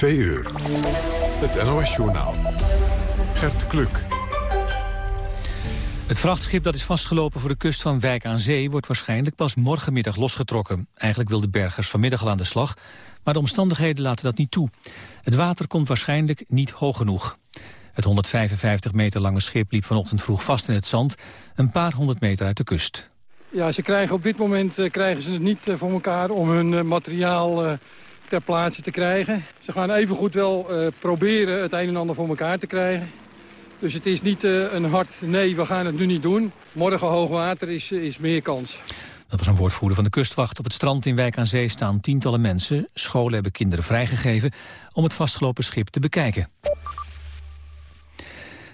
Twee uur. Het NOS-journaal. Gert Kluk. Het vrachtschip dat is vastgelopen voor de kust van Wijk aan Zee... wordt waarschijnlijk pas morgenmiddag losgetrokken. Eigenlijk wilden bergers vanmiddag al aan de slag... maar de omstandigheden laten dat niet toe. Het water komt waarschijnlijk niet hoog genoeg. Het 155 meter lange schip liep vanochtend vroeg vast in het zand... een paar honderd meter uit de kust. Ja, ze krijgen op dit moment uh, krijgen ze het niet uh, voor elkaar om hun uh, materiaal ter plaatse te krijgen. Ze gaan evengoed wel proberen het een en ander voor elkaar te krijgen. Dus het is niet een hard nee, we gaan het nu niet doen. Morgen hoogwater is, is meer kans. Dat was een woordvoerder van de kustwacht. Op het strand in Wijk aan Zee staan tientallen mensen. Scholen hebben kinderen vrijgegeven om het vastgelopen schip te bekijken.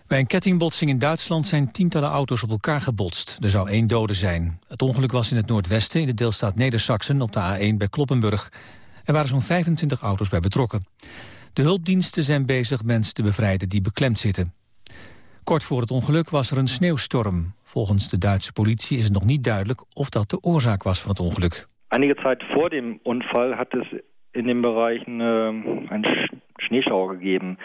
Bij een kettingbotsing in Duitsland zijn tientallen auto's op elkaar gebotst. Er zou één dode zijn. Het ongeluk was in het noordwesten in de deelstaat Neder-Saxen op de A1 bij Kloppenburg. Er waren zo'n 25 auto's bij betrokken. De hulpdiensten zijn bezig mensen te bevrijden die beklemd zitten. Kort voor het ongeluk was er een sneeuwstorm. Volgens de Duitse politie is het nog niet duidelijk of dat de oorzaak was van het ongeluk. Einige tijd voor dem Unfall hat es in den Bereichen äh, einen Schneeschauer gegeben.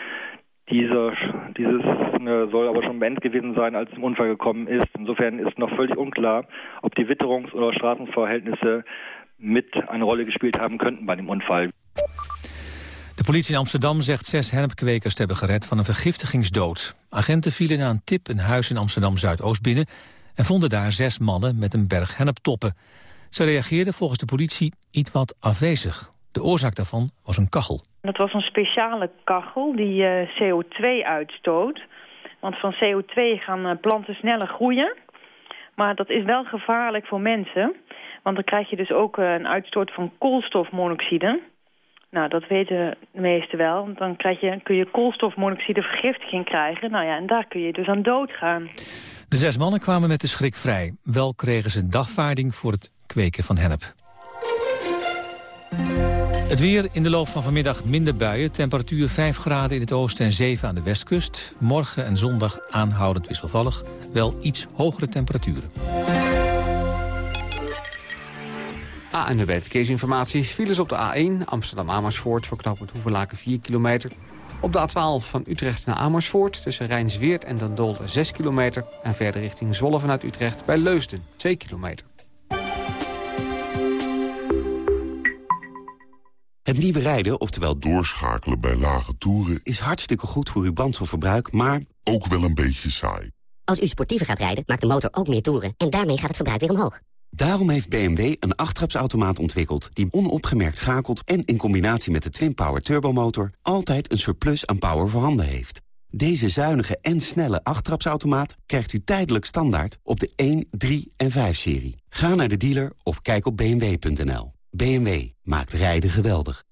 Dieser, dieses äh, aber schon beendet gewesen sein, als es zum Unfall gekommen ist. Insofern ist noch völlig unklar, ob die Witterungs- oder Straßenverhältnisse mit eine Rolle gespielt haben könnten bei dem Unfall. De politie in Amsterdam zegt zes hennepkwekers te hebben gered van een vergiftigingsdood. Agenten vielen na een tip een huis in Amsterdam-Zuidoost binnen... en vonden daar zes mannen met een berg henneptoppen. Ze reageerden volgens de politie iets wat afwezig. De oorzaak daarvan was een kachel. Dat was een speciale kachel die uh, CO2 uitstoot. Want van CO2 gaan uh, planten sneller groeien. Maar dat is wel gevaarlijk voor mensen. Want dan krijg je dus ook uh, een uitstoot van koolstofmonoxide. Nou, dat weten de meesten wel. Dan krijg je, kun je koolstofmonoxidevergiftiging krijgen. Nou ja, en daar kun je dus aan doodgaan. De zes mannen kwamen met de schrik vrij. Wel kregen ze dagvaarding voor het kweken van hennep. Het weer in de loop van vanmiddag minder buien. Temperatuur 5 graden in het oosten en 7 aan de westkust. Morgen en zondag aanhoudend wisselvallig. Wel iets hogere temperaturen. ANWB Verkeersinformatie. Files op de A1 Amsterdam-Amersfoort voor knooppunt Hoevelaken 4 kilometer. Op de A12 van Utrecht naar Amersfoort tussen Rijnsweert en Den Dolder 6 kilometer. En verder richting Zwolle vanuit Utrecht bij Leusden 2 kilometer. Het nieuwe rijden, oftewel doorschakelen bij lage toeren... is hartstikke goed voor uw brandstofverbruik, maar... ook wel een beetje saai. Als u sportiever gaat rijden, maakt de motor ook meer toeren... en daarmee gaat het verbruik weer omhoog. Daarom heeft BMW een achttrapsautomaat ontwikkeld... die onopgemerkt schakelt en in combinatie met de Twin-Power turbomotor... altijd een surplus aan power voorhanden heeft. Deze zuinige en snelle achttrapsautomaat krijgt u tijdelijk standaard... op de 1, 3 en 5-serie. Ga naar de dealer of kijk op bmw.nl. BMW maakt rijden geweldig.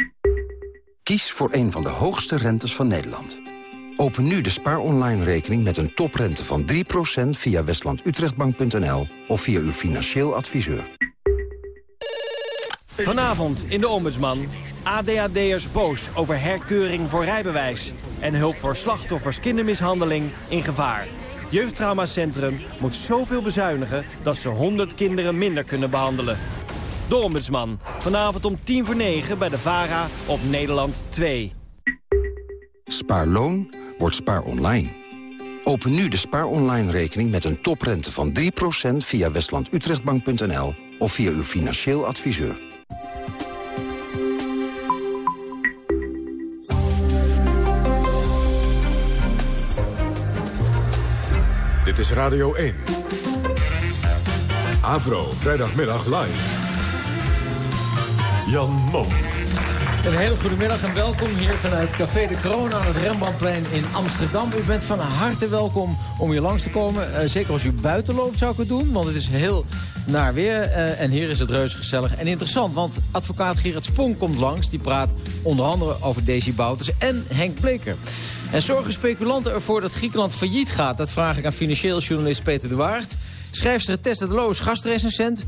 Kies voor een van de hoogste rentes van Nederland. Open nu de Spaar Online rekening met een toprente van 3% via westlandutrechtbank.nl of via uw financieel adviseur. Vanavond in de Ombudsman. ADHD'ers boos over herkeuring voor rijbewijs. En hulp voor slachtoffers kindermishandeling in gevaar. Jeugdtraumacentrum moet zoveel bezuinigen dat ze 100 kinderen minder kunnen behandelen. De Ombudsman. Vanavond om tien voor negen bij de VARA op Nederland 2. Spaarloon wordt spaar online. Open nu de spaar online rekening met een toprente van 3% via westlandutrechtbank.nl of via uw financieel adviseur. Dit is Radio 1. Avro, vrijdagmiddag live. Jan Mom. Een hele goede middag en welkom hier vanuit Café de Kroon aan het Rembrandtplein in Amsterdam. U bent van harte welkom om hier langs te komen. Uh, zeker als u buiten loopt zou ik het doen, want het is heel naar weer. Uh, en hier is het reuze gezellig en interessant, want advocaat Gerard Spong komt langs. Die praat onder andere over Daisy Bouters en Henk Bleker. En zorgen speculanten ervoor dat Griekenland failliet gaat? Dat vraag ik aan financieel journalist Peter de Waard. Schrijfster Tessa de Loos, gastrecensent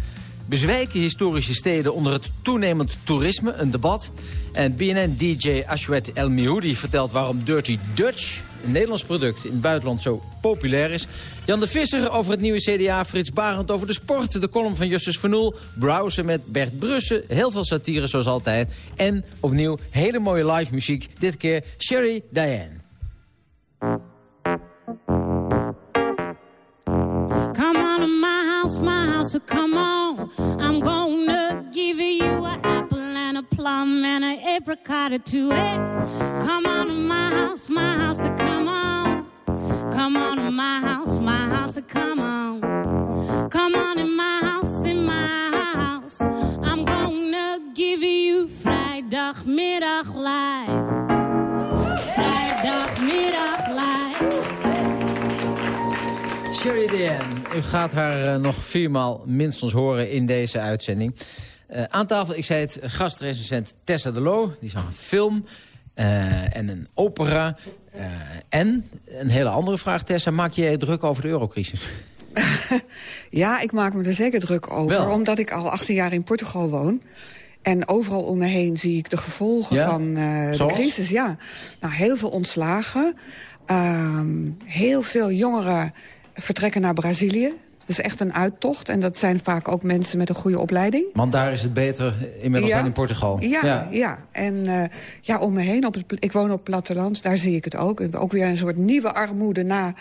Bezwijken historische steden onder het toenemend toerisme, een debat. En BNN-DJ Ashwet El Mioudi vertelt waarom Dirty Dutch... een Nederlands product in het buitenland zo populair is. Jan de Visser over het nieuwe CDA, Frits Barend over de sport... de column van Justus Van Oel, browsen met Bert Brussen... heel veel satire zoals altijd. En opnieuw hele mooie live muziek, dit keer Sherry Diane. So come on. I'm gonna give you an apple and a plum and an apricot or two. Hey, come on to my house, my house, so come on. Come on to my house, my house, so come on. Come on in my house, in my house. I'm gonna give you vrijdagmiddag live. Sherry Diane, u gaat haar uh, nog viermaal minstens horen in deze uitzending. Uh, aan tafel, ik zei het, gastrecensent Tessa de Loo. Die zag een film uh, en een opera. en, een hele andere vraag, Tessa, maak je je druk over de eurocrisis? ja, ik maak me er zeker druk over. Wel. Omdat ik al 18 jaar in Portugal woon. En overal om me heen zie ik de gevolgen ja? van uh, de crisis. Ja. Nou, heel veel ontslagen. Um, heel veel jongeren vertrekken naar Brazilië. Dat is echt een uittocht. En dat zijn vaak ook mensen met een goede opleiding. Want daar is het beter inmiddels ja, dan in Portugal. Ja, ja. ja. En uh, ja, om me heen, op het, ik woon op het platteland, daar zie ik het ook. Ook weer een soort nieuwe armoede na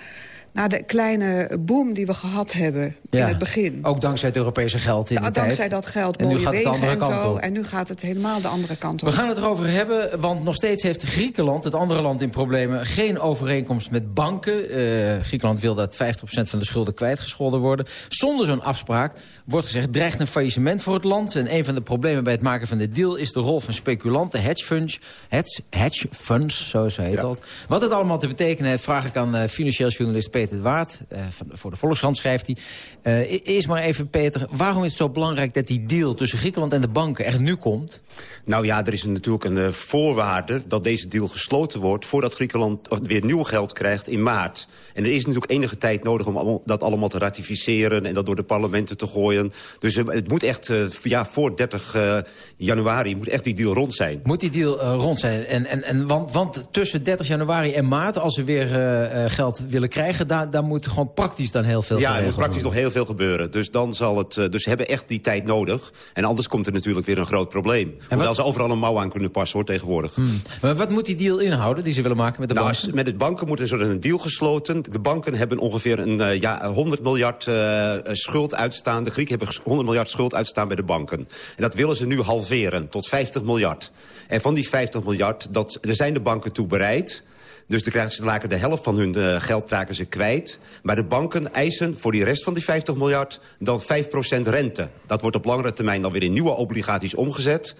na de kleine boom die we gehad hebben ja, in het begin. Ook dankzij het Europese geld in de Dankzij tijd. dat geld, en nu gaat het de wegen andere en kant zo. op. En nu gaat het helemaal de andere kant op. We gaan het erover hebben, want nog steeds heeft Griekenland, het andere land in problemen, geen overeenkomst met banken. Uh, Griekenland wil dat 50% van de schulden kwijtgescholden worden. Zonder zo'n afspraak wordt gezegd, dreigt een faillissement voor het land. En een van de problemen bij het maken van de deal is de rol van speculanten, hedge funds, hedge, hedge funds, zo heet ja. dat. Wat het allemaal te betekenen heeft, vraag ik aan uh, financieel journalist Peter de Waard. Uh, van, voor de Volkskrant schrijft hij. Uh, eerst maar even, Peter, waarom is het zo belangrijk dat die deal tussen Griekenland en de banken echt nu komt? Nou ja, er is natuurlijk een uh, voorwaarde dat deze deal gesloten wordt... voordat Griekenland weer nieuw geld krijgt in maart. En er is natuurlijk enige tijd nodig om dat allemaal te ratificeren... en dat door de parlementen te gooien. Dus het moet echt, ja, voor 30 januari moet echt die deal rond zijn. Moet die deal rond zijn? En, en, en, want, want tussen 30 januari en maart, als we weer geld willen krijgen... daar, daar moet gewoon praktisch dan heel veel Ja, er moet praktisch nog heel veel gebeuren. Dus dan zal het. Dus ze hebben echt die tijd nodig. En anders komt er natuurlijk weer een groot probleem. En Hoewel ze overal een mouw aan kunnen passen hoor tegenwoordig. Hmm. Maar wat moet die deal inhouden die ze willen maken met de nou, banken? Met de banken moet er een deal gesloten. De banken hebben ongeveer een uh, ja, 100 miljard uh, schuld uitstaan. De Grieken hebben 100 miljard schuld uitstaan bij de banken. En dat willen ze nu halveren tot 50 miljard. En van die 50 miljard, dat, daar zijn de banken toe bereid. Dus dan krijgen ze raken de helft van hun uh, geld raken ze kwijt. Maar de banken eisen voor die rest van die 50 miljard dan 5% rente. Dat wordt op langere termijn dan weer in nieuwe obligaties omgezet.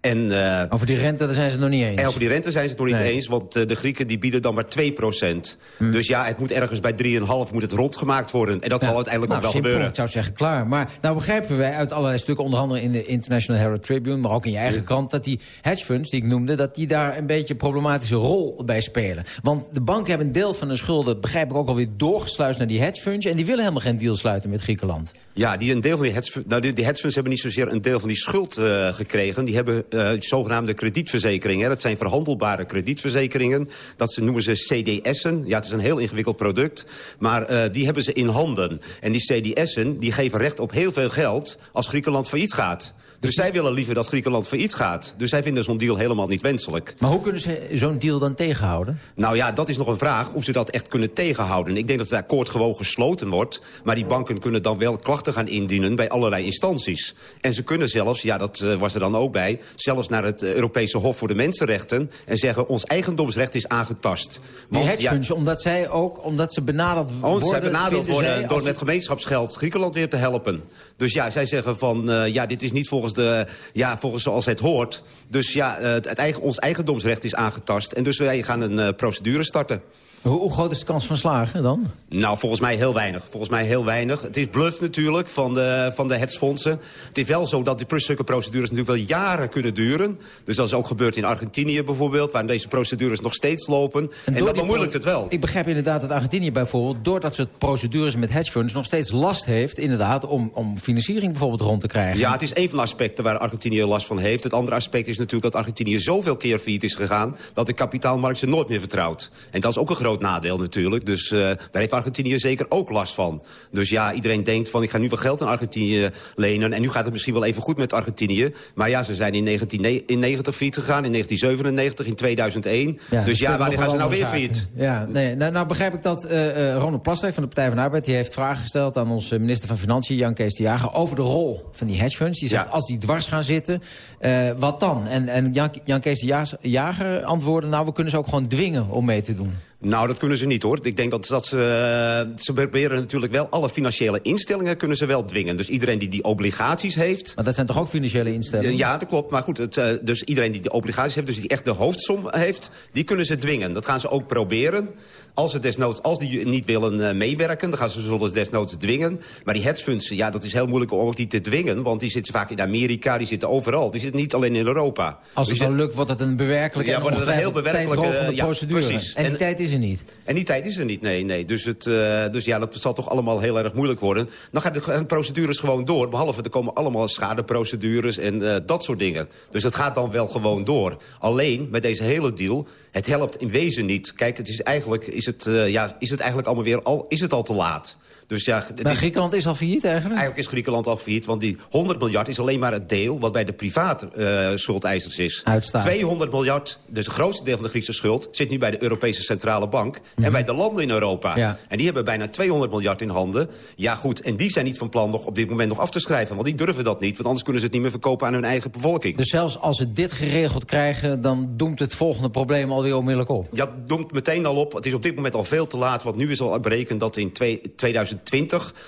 En, uh, over die rente daar zijn ze het nog niet eens. En over die rente zijn ze het nog niet nee. eens, want uh, de Grieken die bieden dan maar 2% hmm. Dus ja, het moet ergens bij 3,5 moet het rondgemaakt worden. En dat zal uiteindelijk nou, ook wel gebeuren. Ik zou zeggen, klaar. Maar nou begrijpen wij uit allerlei stukken, onder andere in de International Herald Tribune... maar ook in je eigen ja. krant, dat die hedge funds die ik noemde... dat die daar een beetje een problematische rol bij spelen. Want de banken hebben een deel van hun schulden, begrijp ik ook alweer... doorgesluist naar die hedge funds... en die willen helemaal geen deal sluiten met Griekenland. Ja, die, een deel van die, hedge, nou, die, die hedge funds hebben niet zozeer een deel van die schuld uh, gekregen. Die hebben uh, zogenaamde kredietverzekeringen. Dat zijn verhandelbare kredietverzekeringen. Dat ze, noemen ze CDS'en. Ja, het is een heel ingewikkeld product. Maar uh, die hebben ze in handen. En die CDS'en die geven recht op heel veel geld als Griekenland failliet gaat. Dus zij willen liever dat Griekenland failliet gaat. Dus zij vinden zo'n deal helemaal niet wenselijk. Maar hoe kunnen ze zo'n deal dan tegenhouden? Nou ja, dat is nog een vraag of ze dat echt kunnen tegenhouden. Ik denk dat het akkoord gewoon gesloten wordt. Maar die banken kunnen dan wel klachten gaan indienen bij allerlei instanties. En ze kunnen zelfs, ja dat uh, was er dan ook bij... zelfs naar het Europese Hof voor de Mensenrechten... en zeggen ons eigendomsrecht is aangetast. Want, die hedge funds, ja, omdat zij ook omdat ze benaderd worden... Omdat zij benaderd worden door met gemeenschapsgeld Griekenland weer te helpen. Dus ja, zij zeggen van, uh, ja, dit is niet volgens de, ja, volgens zoals het hoort. Dus ja, het, het eigen, ons eigendomsrecht is aangetast. En dus wij gaan een uh, procedure starten. Hoe, hoe groot is de kans van slagen dan? Nou, volgens mij heel weinig. Volgens mij heel weinig. Het is bluff natuurlijk van de, van de hedgefondsen. Het is wel zo dat die procedures natuurlijk wel jaren kunnen duren. Dus dat is ook gebeurd in Argentinië bijvoorbeeld... waar deze procedures nog steeds lopen. En, dat bemoeilijkt het wel. Ik begrijp inderdaad dat Argentinië bijvoorbeeld... doordat ze procedures met hedgefunds nog steeds last heeft... inderdaad om, om financiering bijvoorbeeld rond te krijgen. Ja, het is een van de aspecten waar Argentinië last van heeft. Het andere aspect is natuurlijk dat Argentinië zoveel keer failliet is gegaan... dat de kapitaalmarkt ze nooit meer vertrouwt. En dat is ook een groot nadeel natuurlijk. Dus uh, daar heeft Argentinië zeker ook last van. Dus ja, iedereen denkt van ik ga nu wel geld aan Argentinië lenen... en nu gaat het misschien wel even goed met Argentinië. Maar ja, ze zijn in 1990 failliet gegaan, in 1997, in 2001. Ja, dus ja, wanneer gaan ze nou weer failliet? Ja, nee, nou, nou begrijp ik dat uh, uh, Ronald Plasterk van de Partij van de Arbeid... die heeft vragen gesteld aan onze minister van Financiën, Jan Kees de Jager... over de rol van die hedgefunds. Die zegt, ja. als die dwars gaan zitten, wat dan? En, en Jan, Jan Kees de Jager antwoordde... nou, we kunnen ze ook gewoon dwingen om mee te doen. Nou, dat kunnen ze niet hoor. Ik denk dat, dat ze, uh, ze proberen natuurlijk wel... alle financiële instellingen kunnen ze wel dwingen. Dus iedereen die die obligaties heeft... Maar dat zijn toch ook financiële instellingen? ja, dat klopt. Maar goed, het, uh, dus iedereen die die obligaties heeft... dus die echt de hoofdsom heeft, die kunnen ze dwingen. Dat gaan ze ook proberen. Als, ze desnoods, als die niet willen uh, meewerken, dan gaan ze zullen desnoods dwingen. Maar die hedgefunds, ja, dat is heel moeilijk om ook die te dwingen. Want die zitten vaak in Amerika, die zitten overal. Die zitten niet alleen in Europa. Als het dan lukt, wordt het een bewerkelijke ja, wordt het een heel bewerkelijke ja, procedure. Precies. En die en, tijd is er niet. En die tijd is er niet, nee. nee. Dus, het, uh, dus ja, dat zal toch allemaal heel erg moeilijk worden. Dan gaan de procedures gewoon door. Behalve, er komen allemaal schadeprocedures en uh, dat soort dingen. Dus het gaat dan wel gewoon door. Alleen, met deze hele deal het helpt in wezen niet. Kijk, het is eigenlijk, is het, uh, ja, is het eigenlijk allemaal weer al, is het al te laat. Dus ja, maar Griekenland is al failliet eigenlijk? Eigenlijk is Griekenland al failliet, want die 100 miljard is alleen maar het deel... wat bij de private uh, schuldeisers is. Uitstaat. 200 miljard, dus het grootste deel van de Griekse schuld... zit nu bij de Europese Centrale Bank mm -hmm. en bij de landen in Europa. Ja. En die hebben bijna 200 miljard in handen. Ja goed, en die zijn niet van plan nog op dit moment nog af te schrijven. Want die durven dat niet, want anders kunnen ze het niet meer verkopen aan hun eigen bevolking. Dus zelfs als ze dit geregeld krijgen... dan doemt het volgende probleem alweer onmiddellijk op? Ja, doemt meteen al op. Het is op dit moment al veel te laat, want nu is al berekend dat in 2020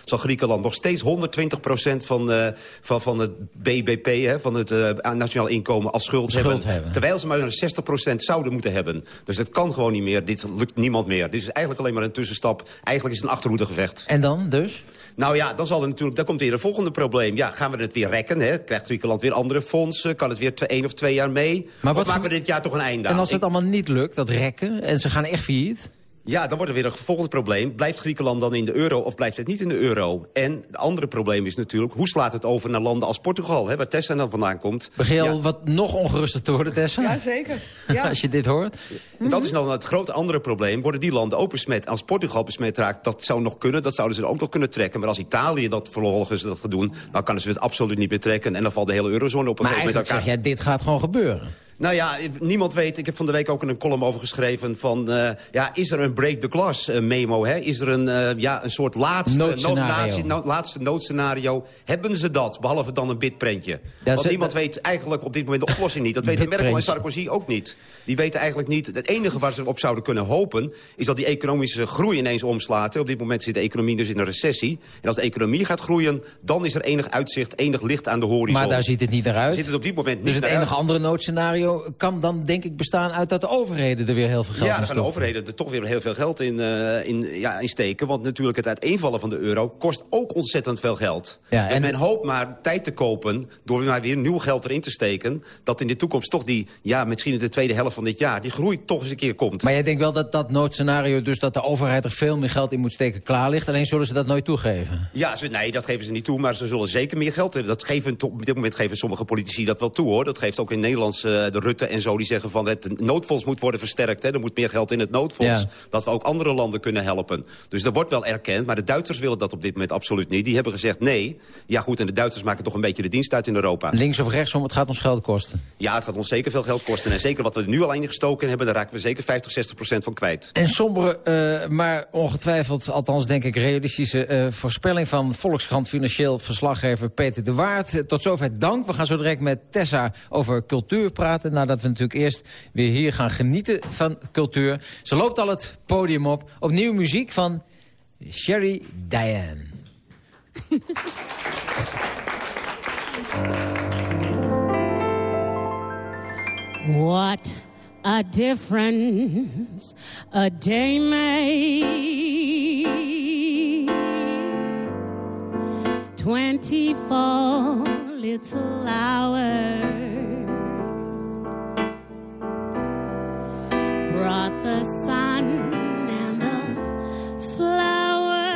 zal Griekenland nog steeds 120 van, uh, van, van het BBP, hè, van het uh, nationaal inkomen, als schuld, schuld hebben. hebben. Terwijl ze maar 60% zouden moeten hebben. Dus het kan gewoon niet meer. Dit lukt niemand meer. Dit is eigenlijk alleen maar een tussenstap. Eigenlijk is het een achterhoedegevecht. En dan dus? Nou ja, dan zal er natuurlijk, dan komt weer een volgende probleem. Ja, gaan we het weer rekken? Hè? Krijgt Griekenland weer andere fondsen? Kan het weer twee, één of twee jaar mee? Maar wat maken we dit jaar toch een einde aan? En als het Ik... allemaal niet lukt, dat rekken, en ze gaan echt failliet? Ja, dan wordt er weer een volgend probleem. Blijft Griekenland dan in de euro of blijft het niet in de euro? En het andere probleem is natuurlijk... hoe slaat het over naar landen als Portugal, hè, waar Tessa dan vandaan komt? Begin je ja. al wat nog ongeruster te worden, Tessa? Ja, zeker. Ja. als je dit hoort. Dat is dan het grote andere probleem. Worden die landen ook besmet? Als Portugal besmet raakt, dat zou nog kunnen. Dat zouden ze ook nog kunnen trekken. Maar als Italië dat vervolgens dat gaat doen... dan kunnen ze het absoluut niet meer trekken. En dan valt de hele eurozone op een maar gegeven moment zeg jij, dit gaat gewoon gebeuren. Nou ja, niemand weet. Ik heb van de week ook een column over geschreven van... Uh, ja, is er een break the glass uh, memo? Hè? Is er een, uh, ja, een soort laatste noodscenario. No, laatste noodscenario? Hebben ze dat, behalve dan een bitprentje? Ja, Want niemand weet eigenlijk op dit moment de oplossing niet. Dat weten Merkel en Sarkozy ook niet. Die weten eigenlijk niet... Het enige waar ze op zouden kunnen hopen... is dat die economische groei ineens omslaat. Op dit moment zit de economie dus in een recessie. En als de economie gaat groeien... dan is er enig uitzicht, enig licht aan de horizon. Maar daar ziet het niet naar uit. Ziet het op dit moment niet dus het enige andere noodscenario kan dan denk ik bestaan uit dat de overheden er weer heel veel geld ja, in. Ja, de overheden er toch weer heel veel geld in, uh, in, ja, in steken. Want natuurlijk het uiteenvallen van de euro kost ook ontzettend veel geld. Ja, en men hoopt maar tijd te kopen door maar weer nieuw geld erin te steken. Dat in de toekomst toch die, ja, misschien in de tweede helft van dit jaar... die groei toch eens een keer komt. Maar jij denkt wel dat dat noodscenario, dus dat de overheid er veel meer geld in moet steken, klaar ligt. Alleen zullen ze dat nooit toegeven? Ja, ze, nee, dat geven ze niet toe. Maar ze zullen zeker meer geld... Dat geven, op dit moment geven sommige politici dat wel toe, hoor. Dat geeft ook in Nederland uh, de Rutte en zo, die zeggen van het noodfonds moet worden versterkt. Hè. Er moet meer geld in het noodfonds. Ja. Dat we ook andere landen kunnen helpen. Dus dat wordt wel erkend. Maar de Duitsers willen dat op dit moment absoluut niet. Die hebben gezegd nee. Ja goed, en de Duitsers maken toch een beetje de dienst uit in Europa. Links of rechtsom, het gaat ons geld kosten. Ja, het gaat ons zeker veel geld kosten. En zeker wat we er nu al in gestoken hebben... daar raken we zeker 50, 60 procent van kwijt. En sombere, uh, maar ongetwijfeld, althans denk ik realistische... Uh, voorspelling van Volkskrant financieel verslaggever Peter de Waard. Tot zover dank. We gaan zo direct met Tessa over cultuur praten. Nadat we natuurlijk eerst weer hier gaan genieten van cultuur. Ze loopt al het podium op. Opnieuw muziek van Sherry Diane. What a difference a day makes. Twenty-four little hours brought the sun and the flower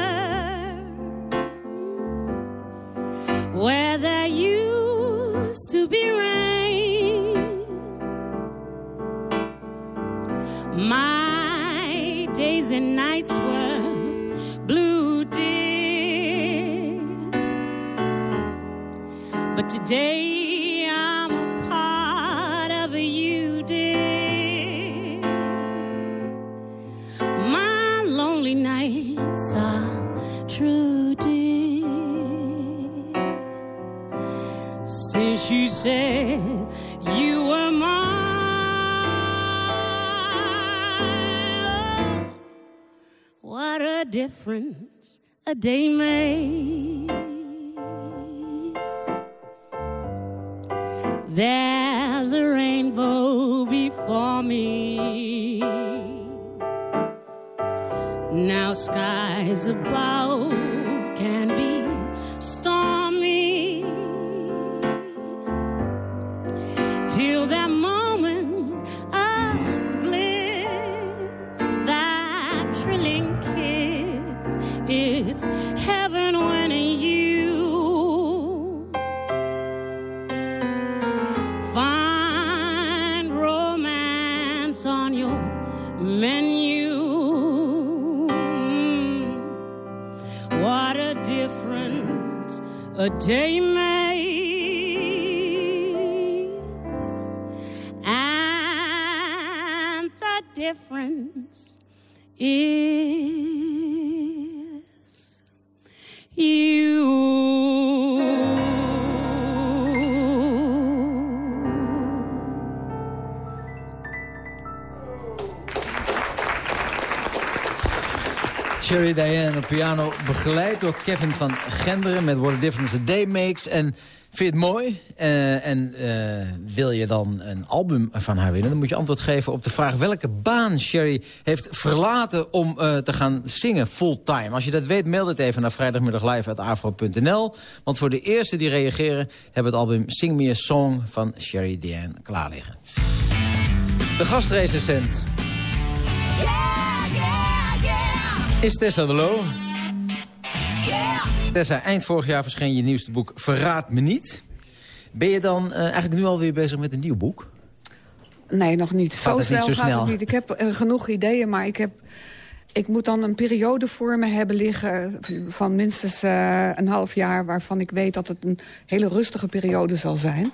where there used to be rain. My days and nights were blue, dear. But today said you were mine, what a difference a day makes. There's a rainbow before me. Now skies above a day piano, begeleid door Kevin van Genderen... met What a Difference a Day Makes. En vind je het mooi? Eh, en eh, wil je dan een album van haar winnen? Dan moet je antwoord geven op de vraag... welke baan Sherry heeft verlaten om eh, te gaan zingen fulltime. Als je dat weet, mail het even naar vrijdagmiddaglive.afro.nl. Want voor de eerste die reageren... hebben we het album Sing Me a Song van Sherry Diane klaar liggen. De gastrecensent is Tessa de. Tessa, eind vorig jaar verscheen je nieuwste boek Verraad me niet. Ben je dan eh, eigenlijk nu alweer bezig met een nieuw boek? Nee, nog niet. Zo niet snel gaat het niet. Ik heb eh, genoeg ideeën, maar ik, heb, ik moet dan een periode voor me hebben liggen... van minstens eh, een half jaar, waarvan ik weet dat het een hele rustige periode zal zijn.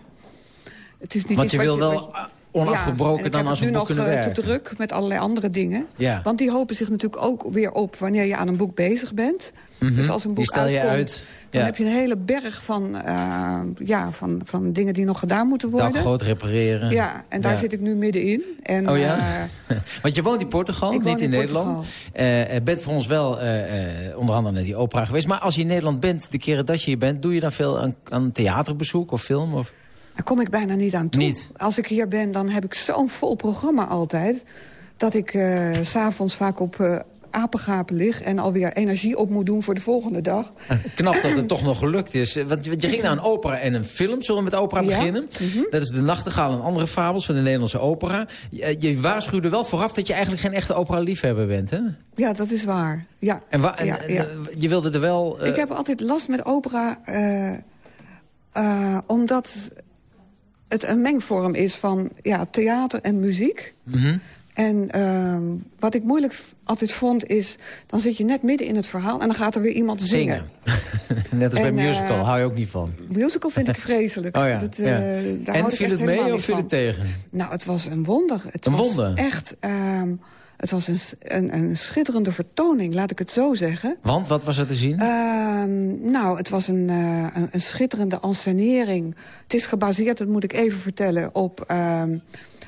Het is niet Want iets je wat wil wat wel onafgebroken ja, dan als een boek kunnen nu nog eh, werken. te druk met allerlei andere dingen. Ja. Want die hopen zich natuurlijk ook weer op wanneer je aan een boek bezig bent. Mhm. Dus als een Die boek stel je uitkomt, uit. dan heb je een hele berg van, eh, ja, van, van dingen die nog gedaan moeten worden. Dak groot repareren. Ja, en daar zit ik nu middenin. En, Oh ja? eh, Want je woont in Portugal, Ik niet in, in Nederland. Eh, bent voor ons wel onder andere naar die opera geweest. Maar als je in Nederland bent, de keren dat je hier bent... doe je dan veel aan, aan theaterbezoek of film? Of? Daar kom ik bijna niet aan toe. Niet? Als ik hier ben, dan heb ik zo'n vol programma altijd... dat ik eh, s s'avonds vaak op eh apengapen lig... en alweer energie op moet doen voor de volgende dag. Knap dat het toch nog gelukt is. Eh, Want, je ging naar een opera en een film. Zullen we met opera Ja. beginnen? Dat is De Nachtegaal en andere fabels van de Nederlandse opera. Je, eh, je waarschuwde wel vooraf dat je eigenlijk geen echte opera-liefhebber bent, hè? Ja, dat is waar. Ja. En, wa- en, Ja, ja. eh, je wilde er wel... eh, Ik heb altijd last met opera... eh, eh, omdat het een mengvorm is van ja, theater en muziek. mhm. En ehm, wat ik moeilijk altijd vond is... dan zit je net midden in het verhaal en dan gaat er weer iemand zingen. Zingen. Net als bij En, eh, musical, hou je ook niet van. Musical vind ik vreselijk. Oh ja, Dat, eh, ja. daar En viel het mee of viel van. het tegen? Nou, het was een wonder. Het Een was wonder? echt... ehm, het was een, een, een schitterende vertoning, laat ik het zo zeggen. Want, wat was er te zien? Ehm, nou, het was een, eh, een, een schitterende ensenering. Het is gebaseerd, dat moet ik even vertellen, op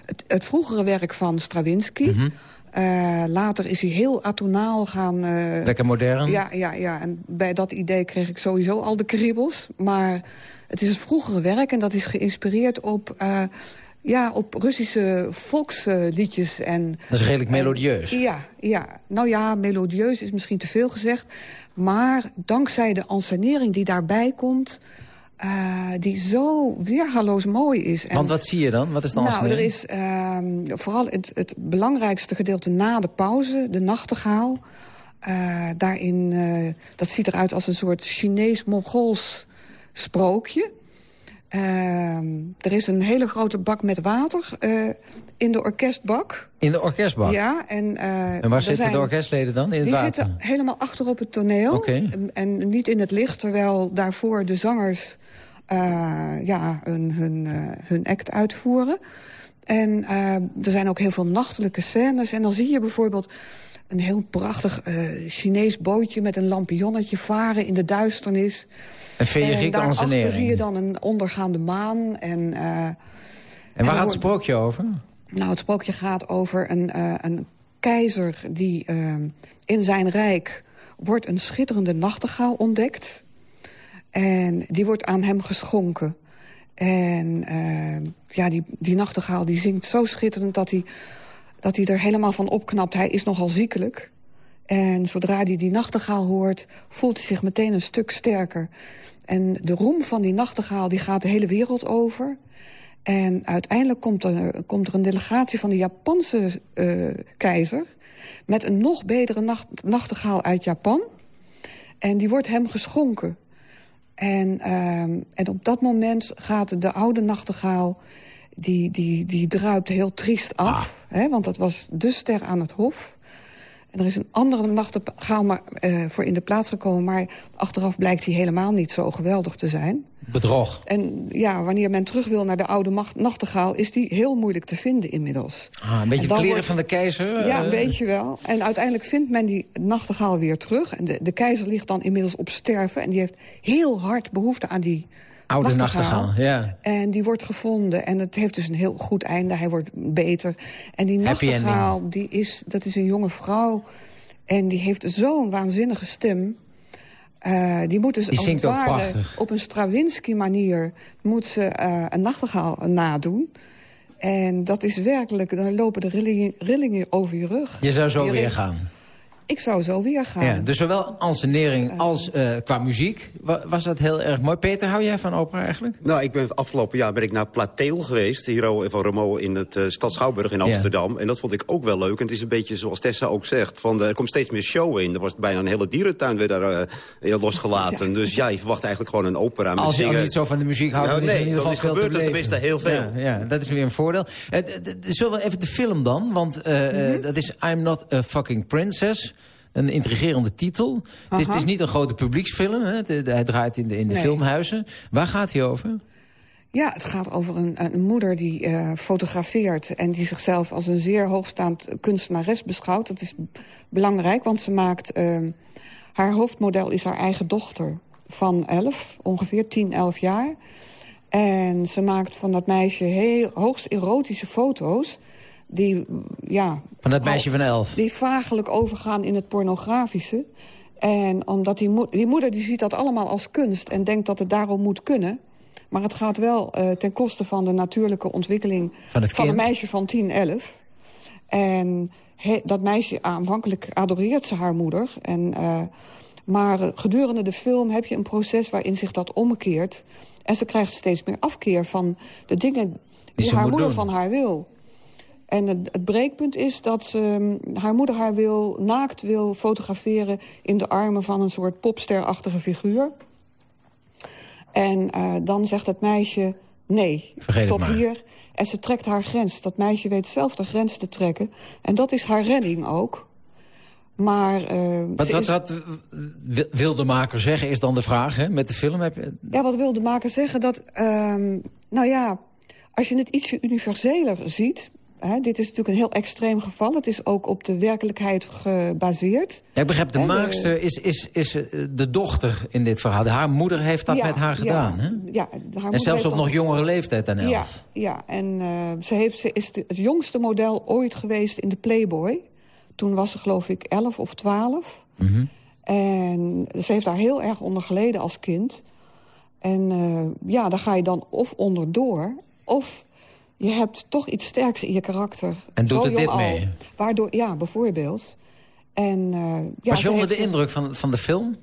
het, het vroegere werk van Stravinsky. Mhm. Eh, later is hij heel atonaal gaan... eh, Lekker modern? Ja, ja, ja, en bij dat idee kreeg ik sowieso al de kriebels. Maar het is het vroegere werk en dat is geïnspireerd op... eh, Ja, op Russische volksliedjes. en. Dat is redelijk melodieus. Ja, ja, nou ja, melodieus is misschien te veel gezegd. Maar dankzij de ensenering die daarbij komt... Uh, die zo weergaloos mooi is. Want wat zie je dan? Wat is dan Nou, er is uh, vooral het, het, belangrijkste gedeelte na de pauze, de nachtegaal. Uh, daarin, uh, dat ziet eruit als een soort Chinees-Mongols sprookje. er is een hele grote bak met water in de orkestbak. In de orkestbak? Ja. En, en waar zitten zijn, de orkestleden dan? In het die water? zitten helemaal achter op het toneel. Okay. En, en, niet in het licht, terwijl daarvoor de zangers ja, hun, hun, uh, hun act uitvoeren. En uh, er zijn ook heel veel nachtelijke scènes. En dan zie je bijvoorbeeld een heel prachtig Chinees bootje... met een lampionnetje varen in de duisternis. Een en daarachter zie je dan een ondergaande maan. En, en waar gaat het sprookje over? Nou, het sprookje gaat over een, een keizer die in zijn rijk... wordt een schitterende nachtegaal ontdekt... En die wordt aan hem geschonken. En uh, ja, die, die nachtegaal die zingt zo schitterend dat hij, dat hij er helemaal van opknapt. Hij is nogal ziekelijk. En zodra hij die nachtegaal hoort, voelt hij zich meteen een stuk sterker. En de roem van die nachtegaal die gaat de hele wereld over. En uiteindelijk komt er, komt er een delegatie van de Japanse uh, keizer... met een nog betere nacht, nachtegaal uit Japan. En die wordt hem geschonken. En, uh, en op dat moment gaat de oude nachtegaal... die, die, die druipt heel triest af. Ah. Hè, want dat was de ster aan het hof. En er is een andere nachtegaal maar, uh, voor in de plaats gekomen... maar achteraf blijkt hij helemaal niet zo geweldig te zijn. Bedrog. En ja, wanneer men terug wil naar de oude nachtegaal... is die heel moeilijk te vinden inmiddels. Ah, een beetje de kleren wordt... van de keizer? Ja, een beetje wel. En uiteindelijk vindt men die nachtegaal weer terug. En de, de keizer ligt dan inmiddels op sterven. En die heeft heel hard behoefte aan die Oude nachtegaal. ja. En die wordt gevonden. En het heeft dus een heel goed einde. Hij wordt beter. En die nachtegaal, die is, dat is een jonge vrouw. En die heeft zo'n waanzinnige stem... Uh, die moet dus die als het ware op een Stravinsky-manier... moet ze uh, een nachtegaal nadoen. En dat is werkelijk... dan lopen de rillingen, rillingen over je rug. Je zou zo weer gaan. Ik zou zo weer gaan. Ja, dus zowel ansenering als uh, qua muziek wa was dat heel erg mooi. Peter, hou jij van opera eigenlijk? Nou, ik ben het afgelopen jaar ben ik naar Plateel geweest. Hero van Remo in het uh, Stad Schouwburg in Amsterdam. En dat vond ik ook wel leuk. En het is een beetje zoals Tessa ook zegt. Van de, er komt steeds meer show in. Er was bijna een hele dierentuin weer daar uh, losgelaten. Ja. Dus ja, je verwacht eigenlijk gewoon een opera. Met Als je zingen. niet zo van de muziek houdt, Nou, dan is er nee, in ieder dan geval is veel te gebeurt er tenminste heel veel. Ja, ja, dat is weer een voordeel. Uh, zullen we even de film dan? Want uh, mm -hmm. dat is I'm Not a Fucking Princess... Een intrigerende titel. Het is, het is, niet een grote publieksfilm. Hè? Hij draait in de, in de Nee. filmhuizen. Waar gaat hij over? Ja, het gaat over een, een moeder die uh, fotografeert... en die zichzelf als een zeer hoogstaand kunstenares beschouwt. Dat is belangrijk, want ze maakt... Uh, haar hoofdmodel is haar eigen dochter van 11, ongeveer 10, 11 jaar. En ze maakt van dat meisje heel hoogst erotische foto's... die, ja... Van dat meisje van 11? Die vagelijk overgaan in het pornografische. En omdat die, mo die moeder die ziet dat allemaal als kunst... en denkt dat het daarom moet kunnen... Maar het gaat wel uh, ten koste van de natuurlijke ontwikkeling van, het van een meisje van 10, 11. En he, dat meisje aanvankelijk adoreert ze haar moeder. En, uh, maar gedurende de film heb je een proces waarin zich dat omkeert. En ze krijgt steeds meer afkeer van de dingen die, haar moeder doen. van haar wil. En het, het breekpunt is dat ze, um, haar moeder haar wil, naakt wil fotograferen... in de armen van een soort popsterachtige figuur. En uh, dan zegt het meisje nee, Vergeet tot hier. En ze trekt haar grens. Dat meisje weet zelf de grens te trekken. En dat is haar redding ook. Maar... Uh, Wat, ze wat, is- wat wil- de maker zeggen, is dan de vraag. Hè? Met de film heb je... Ja, wat wil de maker zeggen? Dat, um, nou ja, als je het ietsje universeler ziet... Hè, dit is natuurlijk een heel extreem geval. Het is ook op de werkelijkheid gebaseerd. Ja, ik begrijp, de maakster is, is, is eh, de dochter in dit verhaal. Haar moeder heeft dat Ja, met haar gedaan. ja, hè? Ja, haar En moeder zelfs op dat- nog jongere leeftijd dan elf. Ja, ja en uh, ze, heeft, ze is de, het jongste model ooit geweest in de Playboy. Toen was ze geloof ik 11 of 12. Mhm. En ze heeft daar heel erg onder geleden als kind. En uh, ja, daar ga je dan of onderdoor... of je hebt toch iets sterks in je karakter. En doet het dit al. mee? Waardoor, ja, bijvoorbeeld. En, eh, ja, Was je onder de indruk van, van de film?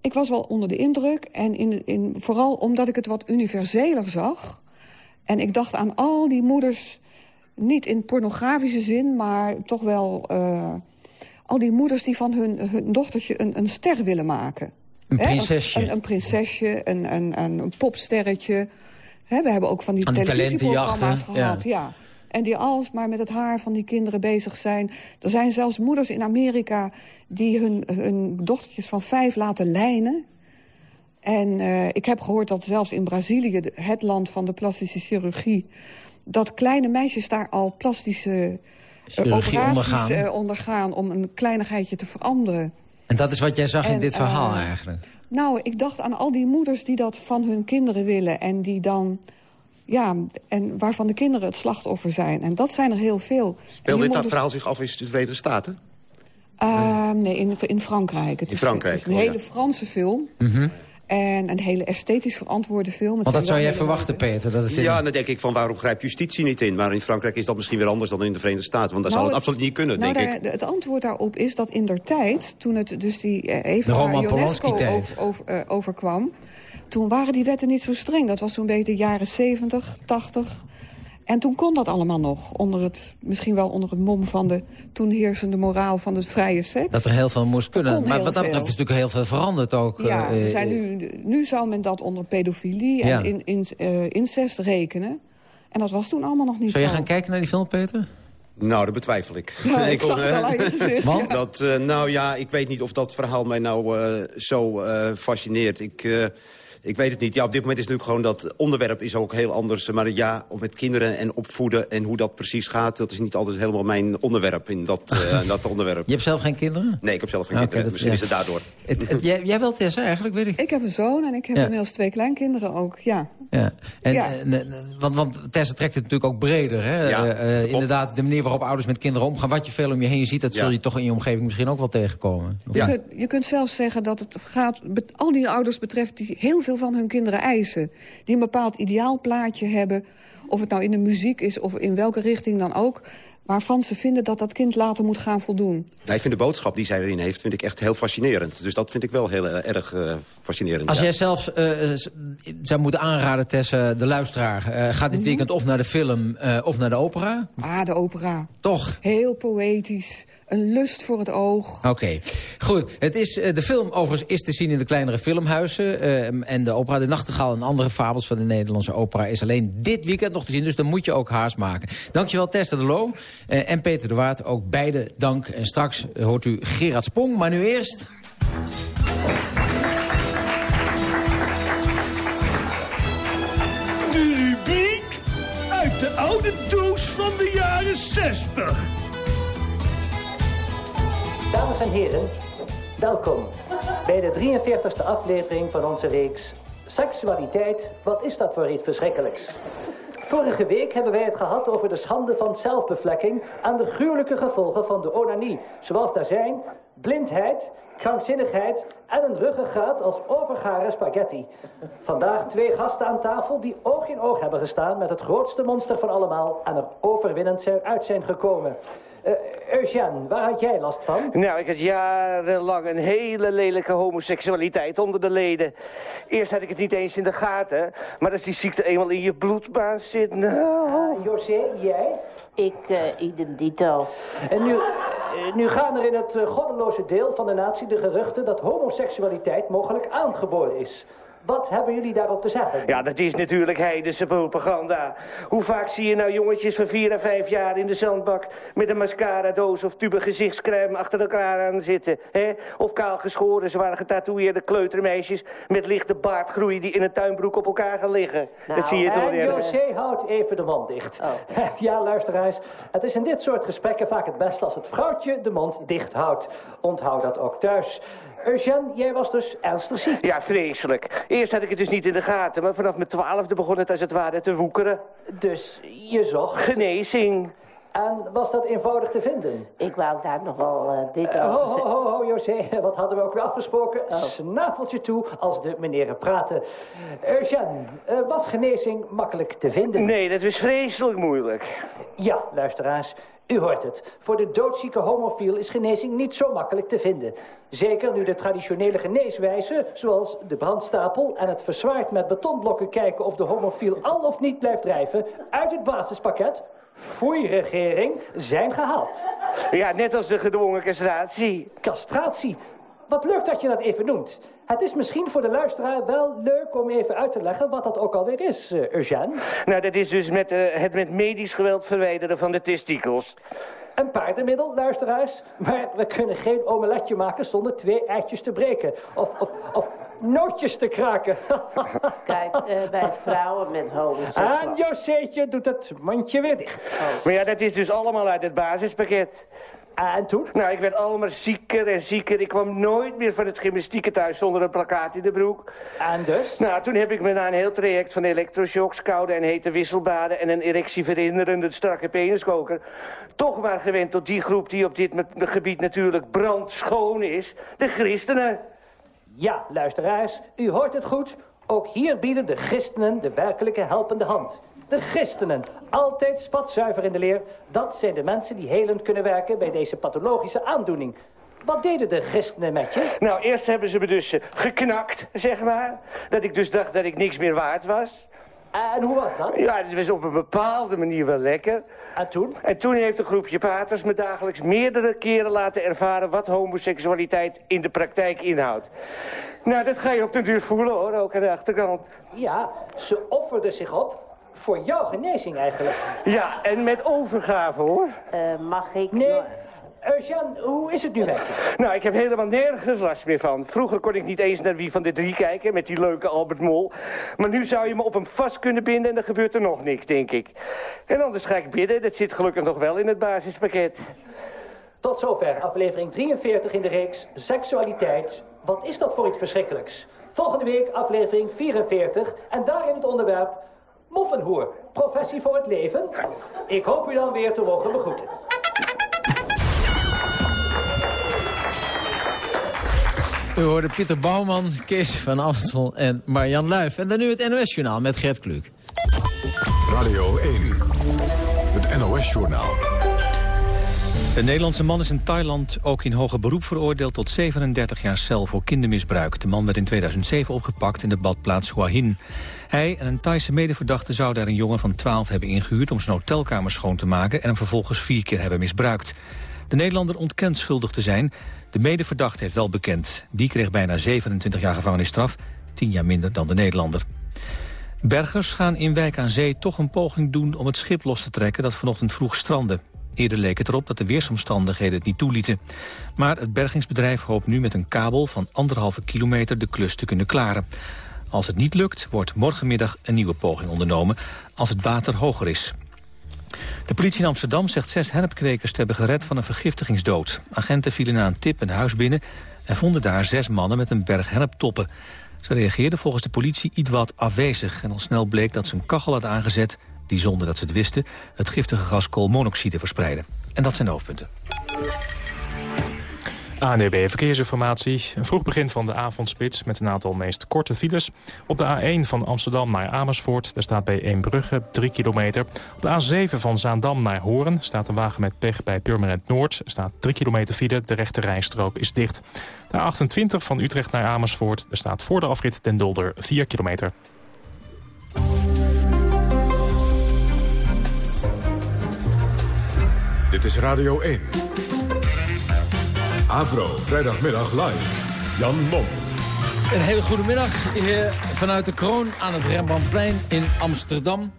Ik was wel onder de indruk. En in, in, vooral omdat ik het wat universeler zag. En ik dacht aan al die moeders, niet in pornografische zin... maar toch wel eh, al die moeders die van hun, hun dochtertje een, een ster willen maken. Een Hè, prinsesje. Een, een prinsesje, een, een, een popsterretje. We hebben ook van die televisieprogramma's gehad. Ja. En die alsmaar met het haar van die kinderen bezig zijn. Er zijn zelfs moeders in Amerika die hun, hun dochtertjes van vijf laten lijnen. En eh, ik heb gehoord dat zelfs in Brazilië, het land van de plastische chirurgie... dat kleine meisjes daar al plastische eh, operaties ondergaan. eh, ondergaan... om een kleinigheidje te veranderen. En dat is wat jij zag in dit verhaal eigenlijk. Nou, ik dacht aan al die moeders die dat van hun kinderen willen... en die dan... Ja, en waarvan de kinderen het slachtoffer zijn. En dat zijn er heel veel. Speelt dit moeders- verhaal zich af in de Verenigde Staten? Uh, nee, in, in Frankrijk. Het In is, Frankrijk, Het is een oh ja. hele Franse film. En een hele esthetisch verantwoorde film. Het Want dat zou jij verwachten, Peter? Dat het in- Ja, dan denk ik van waarom grijpt justitie niet in? Maar in Frankrijk is dat misschien weer anders dan in de Verenigde Staten. Want daar Nou, zal het absoluut niet kunnen, nou, denk daar- ik. de- Het antwoord daarop is dat in der tijd, toen het dus die eh, Eva UNESCO Polanski-tijd. over, over, eh, overkwam... toen waren die wetten niet zo streng. Dat was zo'n beetje de jaren 70, 80. En toen kon dat allemaal nog. Onder het, misschien wel onder het mom van de toen heersende moraal van de vrije seks. Dat er heel veel moest kunnen. Maar wat dat betreft is natuurlijk heel veel veranderd ook. Ja, eh, er zijn nu, nu zou men dat onder pedofilie Ja. en in, in, eh, incest rekenen. En dat was toen allemaal nog niet Zou zo. jij gaan kijken naar die film, Peter? Nou, dat betwijfel ik. Ja, ik zag het eh, al aan je gezicht. Want? Dat, eh, nou ja, ik weet niet of dat verhaal mij nou eh, zo eh, fascineert. Ik, eh, ik weet het niet. Ja, op dit moment is natuurlijk gewoon dat onderwerp is ook heel anders. Maar ja, om met kinderen en opvoeden en hoe dat precies gaat... dat is niet altijd helemaal mijn onderwerp in dat, eh, dat onderwerp. Je hebt zelf geen kinderen? Nee, ik heb zelf geen Oké, kinderen. dat- Misschien ja. is het daardoor. Het, het- jij, jij wel, Tessa, eigenlijk, weet ik. Ik heb een zoon en ik heb Ja. inmiddels twee kleinkinderen ook, ja. Ja. En, Ja. eh, want, want Tessa trekt het natuurlijk ook breder. Hè? Ja, Eh, inderdaad, de manier waarop ouders met kinderen omgaan. Wat je veel om je heen ziet, dat Ja. zul je toch in je omgeving misschien ook wel tegenkomen. Je, kunt, je kunt zelfs zeggen dat het gaat, al die ouders betreft... die heel veel van hun kinderen eisen. Die een bepaald ideaalplaatje hebben. Of het nou in de muziek is of in welke richting dan ook. Waarvan ze vinden dat dat kind later moet gaan voldoen. Nou, ik vind de boodschap die zij erin heeft vind ik echt heel fascinerend. Dus dat vind ik wel heel eh, erg eh, fascinerend. Als ja. jij zelf eh, zou moeten aanraden, Tessa, de luisteraar... eh, gaat Mhm. dit weekend of naar de film eh, of naar de opera? Ah, de opera. Toch? Heel poëtisch. Een lust voor het oog. Oké, goed. Het is, eh, de film overigens is te zien in de kleinere filmhuizen. eh, en de opera De Nachtegaal en andere fabels van de Nederlandse opera... is alleen dit weekend nog te zien, dus dan moet je ook haast maken. Dankjewel Tessa de Loo eh, en Peter de Waard. Ook beide dank. En straks hoort u Gerard Spong, maar nu eerst... De rubriek uit de oude doos van de jaren 60. Dames en heren, welkom bij de 43e aflevering van onze reeks Seksualiteit, wat is dat voor iets verschrikkelijks? Vorige week hebben wij het gehad over de schande van zelfbevlekking en de gruwelijke gevolgen van de onanie. Zoals daar zijn blindheid, krankzinnigheid en een ruggengraat als overgare spaghetti. Vandaag twee gasten aan tafel die oog in oog hebben gestaan met het grootste monster van allemaal en er overwinnend uit zijn gekomen. Eh Eugène, waar had jij last van? Nou, ik had jarenlang een hele lelijke homoseksualiteit onder de leden. Eerst had ik het niet eens in de gaten, maar als die ziekte eenmaal in je bloedbaan zit, nou... Ah, José, jij? Ik, uh, idem dito. En nu, eh, nu gaan er in het goddeloze deel van de natie de geruchten dat homoseksualiteit mogelijk aangeboren is. Wat hebben jullie daarop te zeggen? Ja, dat is natuurlijk heidense propaganda. Hoe vaak zie je nou jongetjes van 4 en 5 jaar in de zandbak... met een mascara-doos of tube gezichtscrème achter elkaar aan zitten? Hè? Of kaal geschoren, zwaar getatoeëerde kleutermeisjes... met lichte baardgroei die in een tuinbroek op elkaar gaan liggen. dat zie je toch Nou, en. José houdt even de mond dicht. ja, luisteraars, het is in dit soort gesprekken vaak het beste als het vrouwtje de mond dicht houdt. Onthoud dat ook thuis. Eugène, jij was dus ernstig ziek. Ja, vreselijk. Eerst had ik het dus niet in de gaten, maar vanaf mijn twaalfde begon het als het ware te woekeren. Dus je zocht? Genezing. En was dat eenvoudig te vinden? Ik wou daar nog wel uh, dit uh, over ho, ho, ho, José, wat hadden we ook weer afgesproken? Oh. Snaveltje toe als de meneren praten. Eugène, uh, was genezing makkelijk te vinden? Nee, dat was vreselijk moeilijk. Ja, luisteraars, u hoort het. Voor de doodzieke homofiel is genezing niet zo makkelijk te vinden. Zeker nu de traditionele geneeswijzen, zoals de brandstapel... en het verzwaard met betonblokken kijken of de homofiel al of niet blijft drijven... uit het basispakket, foei regering, zijn gehaald. Ja, net als de gedwongen castratie. Castratie? Wat leuk dat je dat even noemt. Het is misschien voor de luisteraar wel leuk om even uit te leggen wat dat ook alweer is, uh, Eugène. Nou, dat is dus met, uh, het met medisch geweld verwijderen van de testikels. Een paardenmiddel, luisteraars. Maar we kunnen geen omeletje maken zonder twee eitjes te breken. Of, of, of nootjes te kraken. Kijk, uh, bij vrouwen met homoseksueel. En Joseetje doet het mondje weer dicht. Oh. Maar ja, dat is dus allemaal uit het basispakket. En toen? Nou, ik werd allemaal zieker en zieker. Ik kwam nooit meer van het gymnastieken thuis zonder een plakkaat in de broek. En dus? Nou, toen heb ik me na een heel traject van elektroshocks, koude en hete wisselbaden... en een erectieverhinderende strakke peniskoker... toch maar gewend tot die groep die op dit gebied natuurlijk brandschoon is. De christenen. Ja, luisteraars, u hoort het goed. Ook hier bieden de christenen de werkelijke helpende hand. De christenen, altijd spatzuiver in de leer. Dat zijn de mensen die helend kunnen werken bij deze pathologische aandoening. Wat deden de christenen met je? Nou, eerst hebben ze me dus uh, geknakt, zeg maar. Dat ik dus dacht dat ik niks meer waard was. En hoe was dat? Ja, het was op een bepaalde manier wel lekker. En toen? En toen heeft een groepje paters me dagelijks meerdere keren laten ervaren... wat homoseksualiteit in de praktijk inhoudt. Nou, dat ga je op de duur voelen, hoor, ook aan de achterkant. Ja, ze offerden zich op voor jouw genezing eigenlijk. Ja, en met overgave, hoor. Uh, mag ik... Nee, Eugène, hoe is het nu met je? Nou, ik heb helemaal nergens last meer van. Vroeger kon ik niet eens naar wie van de drie kijken met die leuke Albert Mol. Maar nu zou je me op hem vast kunnen binden en dan gebeurt er nog niks, denk ik. En anders ga ik bidden, dat zit gelukkig nog wel in het basispakket. Tot zover aflevering 43 in de reeks Seksualiteit. Wat is dat voor iets verschrikkelijks? Volgende week aflevering 44 en daarin het onderwerp Moffenhoer, professie voor het leven. Ik hoop u dan weer te mogen begroeten. U hoorde Pieter Bouwman, Kees van Amstel en Marjan Luif. En dan nu het NOS-journaal met Gert Kluk. Radio 1, het NOS-journaal. De Nederlandse man is in Thailand ook in hoger beroep veroordeeld tot 37 jaar cel voor kindermisbruik. De man werd in 2007 opgepakt in de badplaats Hua Hin. Hij en een Thaise medeverdachte zouden er een jongen van 12 hebben ingehuurd om zijn hotelkamer schoon te maken en hem vervolgens vier keer hebben misbruikt. De Nederlander ontkent schuldig te zijn. De medeverdachte heeft wel bekend. Die kreeg bijna 27 jaar gevangenisstraf, 10 jaar minder dan de Nederlander. Bergers gaan in Wijk aan Zee toch een poging doen om het schip los te trekken dat vanochtend vroeg strandde. Eerder leek het erop dat de weersomstandigheden het niet toelieten. Maar het bergingsbedrijf hoopt nu met een kabel van anderhalve kilometer de klus te kunnen klaren. Als het niet lukt, wordt morgenmiddag een nieuwe poging ondernomen als het water hoger is. De politie in Amsterdam zegt zes hennepkwekers te hebben gered van een vergiftigingsdood. Agenten vielen na een tip een huis binnen en vonden daar zes mannen met een berg henneptoppen. Ze reageerden volgens de politie iets wat afwezig en al snel bleek dat ze een kachel had aangezet die zonder dat ze het wisten het giftige gas koolmonoxide verspreiden. En dat zijn de hoofdpunten. ANDB Verkeersinformatie. Een vroeg begin van de avondspits met een aantal meest korte files. Op de A1 van Amsterdam naar Amersfoort, daar staat bij Eembrugge 3 kilometer. Op de A7 van Zaandam naar Horen staat een wagen met pech bij Purmerend Noord. Er staat 3 kilometer file, de rechte rijstrook is dicht. De A28 van Utrecht naar Amersfoort, er staat voor de afrit Den Dolder 4 kilometer. Dit is Radio 1. Avro, vrijdagmiddag live. Jan Mom. Een hele goede middag hier vanuit de kroon aan het Rembrandtplein in Amsterdam.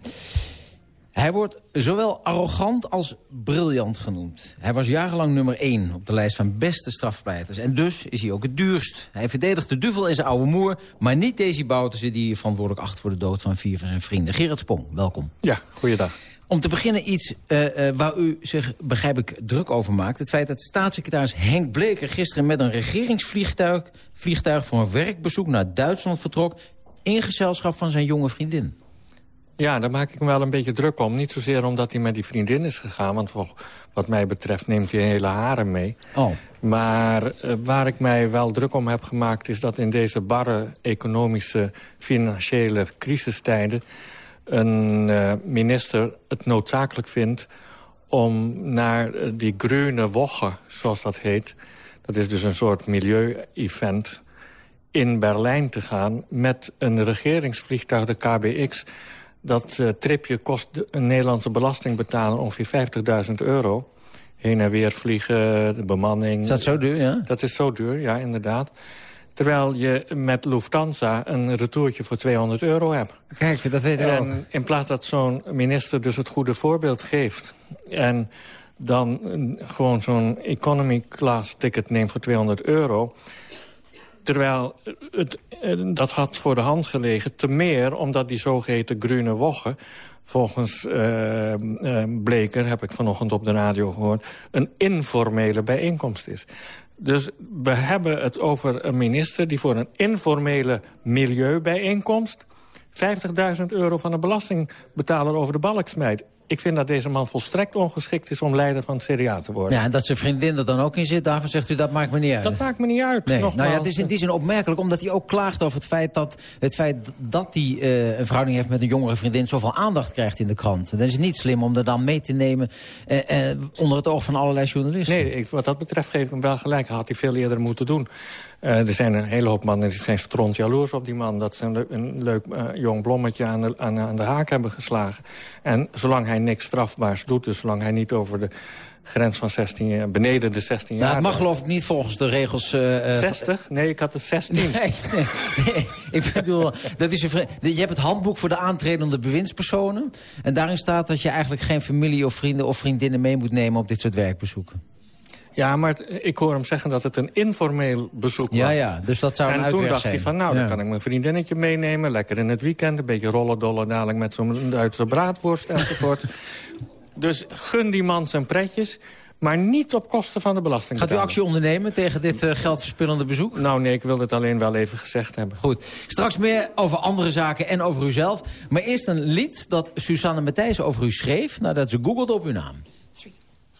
Hij wordt zowel arrogant als briljant genoemd. Hij was jarenlang nummer 1 op de lijst van beste strafpleiters. En dus is hij ook het duurst. Hij verdedigt de duvel in zijn oude moer... maar niet Daisy Bouterse die verantwoordelijk acht voor de dood van vier van zijn vrienden. Gerard Spong, welkom. Ja, goeiedag. Om te beginnen iets uh, uh, waar u zich, begrijp ik, druk over maakt. Het feit dat staatssecretaris Henk Bleker gisteren met een regeringsvliegtuig... vliegtuig voor een werkbezoek naar Duitsland vertrok... in gezelschap van zijn jonge vriendin. Ja, daar maak ik me wel een beetje druk om. Niet zozeer omdat hij met die vriendin is gegaan... want voor, wat mij betreft neemt hij hele haren mee. Oh. Maar uh, waar ik mij wel druk om heb gemaakt... is dat in deze barre economische, financiële crisistijden... een uh, minister het noodzakelijk vindt om naar uh, die groene woche, zoals dat heet... dat is dus een soort milieu-event in Berlijn te gaan... met een regeringsvliegtuig, de KBX dat uh, tripje kost een Nederlandse belastingbetaler ongeveer 50.000 euro. Heen en weer vliegen, de bemanning. Is dat zo duur, ja? Dat is zo duur, ja, inderdaad. Terwijl je met Lufthansa een retourtje voor 200 euro hebt. Kijk, dat weet ik en ook. in plaats dat zo'n minister dus het goede voorbeeld geeft... en dan gewoon zo'n economy class ticket neemt voor 200 euro... Terwijl het, dat had voor de hand gelegen. Te meer omdat die zogeheten groene woche... volgens uh, uh, Bleker, heb ik vanochtend op de radio gehoord... een informele bijeenkomst is. Dus we hebben het over een minister... die voor een informele milieubijeenkomst... 50.000 euro van de belastingbetaler over de balk smijt. Ik vind dat deze man volstrekt ongeschikt is om leider van het CDA te worden. Ja, en dat zijn vriendin er dan ook in zit, daarvan zegt u dat maakt me niet uit. Dat maakt me niet uit. Nee. Nogmaals. Nou ja, het is in die zin opmerkelijk, omdat hij ook klaagt over het feit dat, het feit dat hij uh, een verhouding heeft met een jongere vriendin zoveel aandacht krijgt in de krant. Dan is het niet slim om er dan mee te nemen uh, uh, onder het oog van allerlei journalisten. Nee, ik, wat dat betreft geef ik hem wel gelijk. Had hij veel eerder moeten doen. Uh, er zijn een hele hoop mannen die zijn stront jaloers op die man. Dat ze een, le een leuk uh, jong blommetje aan de, aan, aan de haak hebben geslagen. En zolang hij niks strafbaars doet, dus zolang hij niet over de grens van 16 jaar, beneden de 16 jaar... Nou, het mag geloof ik niet volgens de regels... Uh, 60? Nee, ik had er 16. Nee, nee, nee, ik bedoel, dat is een, je hebt het handboek voor de aantredende bewindspersonen. En daarin staat dat je eigenlijk geen familie of vrienden of vriendinnen mee moet nemen op dit soort werkbezoeken. Ja, maar ik hoor hem zeggen dat het een informeel bezoek was. Ja, ja, dus dat zou een En toen dacht zijn. hij van, nou, ja. dan kan ik mijn vriendinnetje meenemen. Lekker in het weekend, een beetje rollen dadelijk met zo'n Duitse braadworst enzovoort. dus gun die man zijn pretjes. Maar niet op kosten van de belasting. Gaat u actie ondernemen tegen dit uh, geldverspillende bezoek? Nou nee, ik wil het alleen wel even gezegd hebben. Goed. Straks meer over andere zaken en over uzelf. Maar eerst een lied dat Susanne Matthijs over u schreef... nadat ze googelde op uw naam.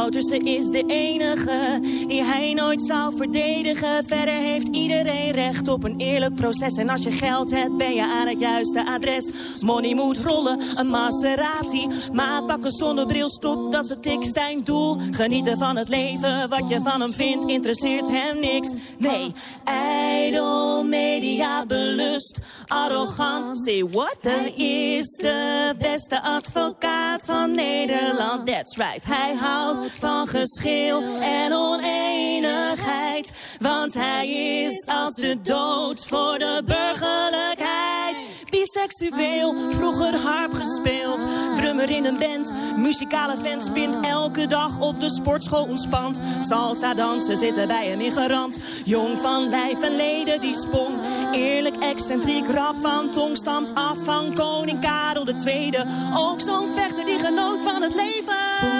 Bouterse is de enige die hij nooit zou verdedigen. Verder heeft iedereen recht op een eerlijk proces. En als je geld hebt, ben je aan het juiste adres. Money moet rollen, een Maserati. Maatbakken zonnebril stopt, dat is het tik zijn doel. Genieten van het leven, wat je van hem vindt, interesseert hem niks. Nee, ijdel, media belust, arrogant. Say what? Hij is de beste advocaat van Nederland. That's right, hij houdt van geschil en oneenigheid. Want hij is als de dood voor de burgerlijkheid. Biseksueel, vroeger harp gespeeld. Drummer in een band, muzikale fan spint elke dag op de sportschool ontspant. Salsa dansen zitten bij een migrant. Jong van lijf en leden die sprong. Eerlijk, excentriek, rap van tong stamt af van koning Karel II. Ook zo'n vechter die genoot van het leven.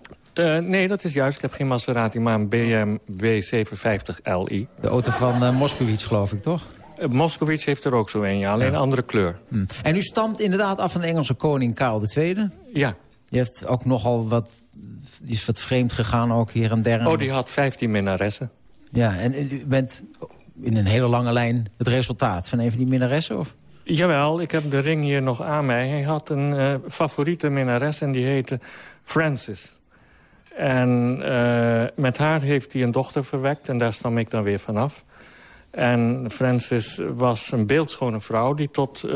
Uh, nee, dat is juist. Ik heb geen Maserati, maar een BMW 750 Li. De auto van uh, Moskowitz, geloof ik, toch? Uh, Moskowitz heeft er ook zo een, ja. Alleen ja. een andere kleur. Hm. En u stamt inderdaad af van de Engelse koning Karel II? Ja. Je hebt ook nogal wat... Die is wat vreemd gegaan ook hier en der. Oh, die had 15 minnaressen. Ja, en u bent in een hele lange lijn het resultaat van een van die minnaressen, of? Jawel, ik heb de ring hier nog aan mij. Hij had een uh, favoriete minnares en die heette Francis. En uh, met haar heeft hij een dochter verwekt en daar stam ik dan weer vanaf. En Francis was een beeldschone vrouw die tot uh,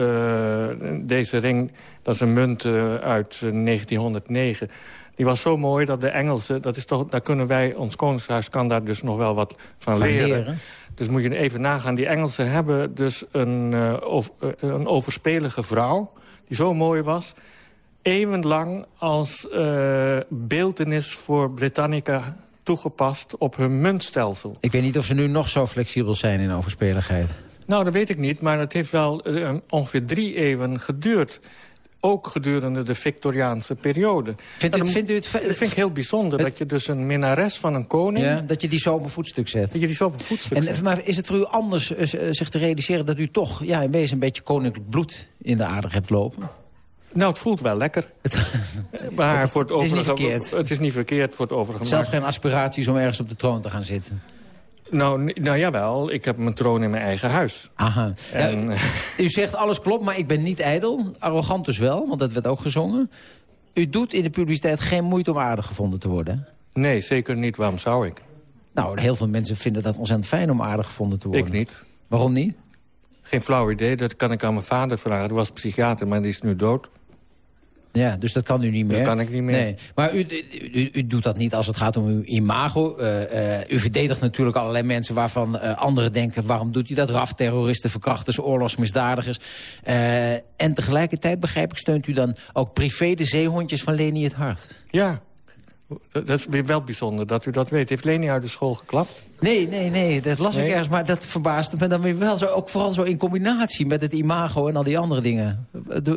deze ring... dat is een munt uit 1909... Die was zo mooi dat de Engelsen, dat is toch, daar kunnen wij, ons koningshuis kan daar dus nog wel wat van, van leren. leren. Dus moet je even nagaan. Die Engelsen hebben dus een, uh, uh, een overspelige vrouw... die zo mooi was... eeuwenlang als uh, beeldenis voor Britannica toegepast op hun muntstelsel. Ik weet niet of ze nu nog zo flexibel zijn in overspeligheid. Nou, dat weet ik niet, maar het heeft wel ongeveer drie eeuwen geduurd ook gedurende de Victoriaanse periode. Vindt u, vindt u het, dat vind ik heel bijzonder, dat je dus een minnares van een koning... Ja, dat je die zo op een voetstuk zet. Dat je die zo op een voetstuk en, zet. Maar is het voor u anders uh, zich te realiseren dat u toch ja, in wezen een beetje koninklijk bloed in de aarde hebt lopen? Nou, het voelt wel lekker. maar het, voor het, het is niet verkeerd. Het is niet verkeerd voor het overige. Zelf geen aspiraties om ergens op de troon te gaan zitten. Nou, nou jawel, ik heb mijn troon in mijn eigen huis. Aha. En, ja, u, u, zegt alles klopt, maar ik ben niet ijdel. Arrogant dus wel, want dat werd ook gezongen. U doet in de publiciteit geen moeite om aardig gevonden te worden. Nee, zeker niet. Waarom zou ik? Nou, heel veel mensen vinden dat ontzettend fijn om aardig gevonden te worden. Ik niet. Waarom niet? Geen flauw idee, dat kan ik aan mijn vader vragen. Die was psychiater, maar die is nu dood. Ja, dus dat kan u niet meer. Dat kan ik niet meer. Nee. Maar u, u, u doet dat niet als het gaat om uw imago. Uh, uh, u verdedigt natuurlijk allerlei mensen waarvan uh, anderen denken... waarom doet u dat? RAF-terroristen, verkrachters, oorlogsmisdadigers. en tegelijkertijd, begrijp ik, steunt u dan ook privé de zeehondjes van Leni het Hart. Ja, dat is weer wel bijzonder dat u dat weet. Heeft Leni uit de school geklapt? Nee, nee, nee, dat las nee. ik ergens. Maar dat verbaasde me dan weer wel. Zo, ook vooral zo in combinatie met het imago en al die andere dingen.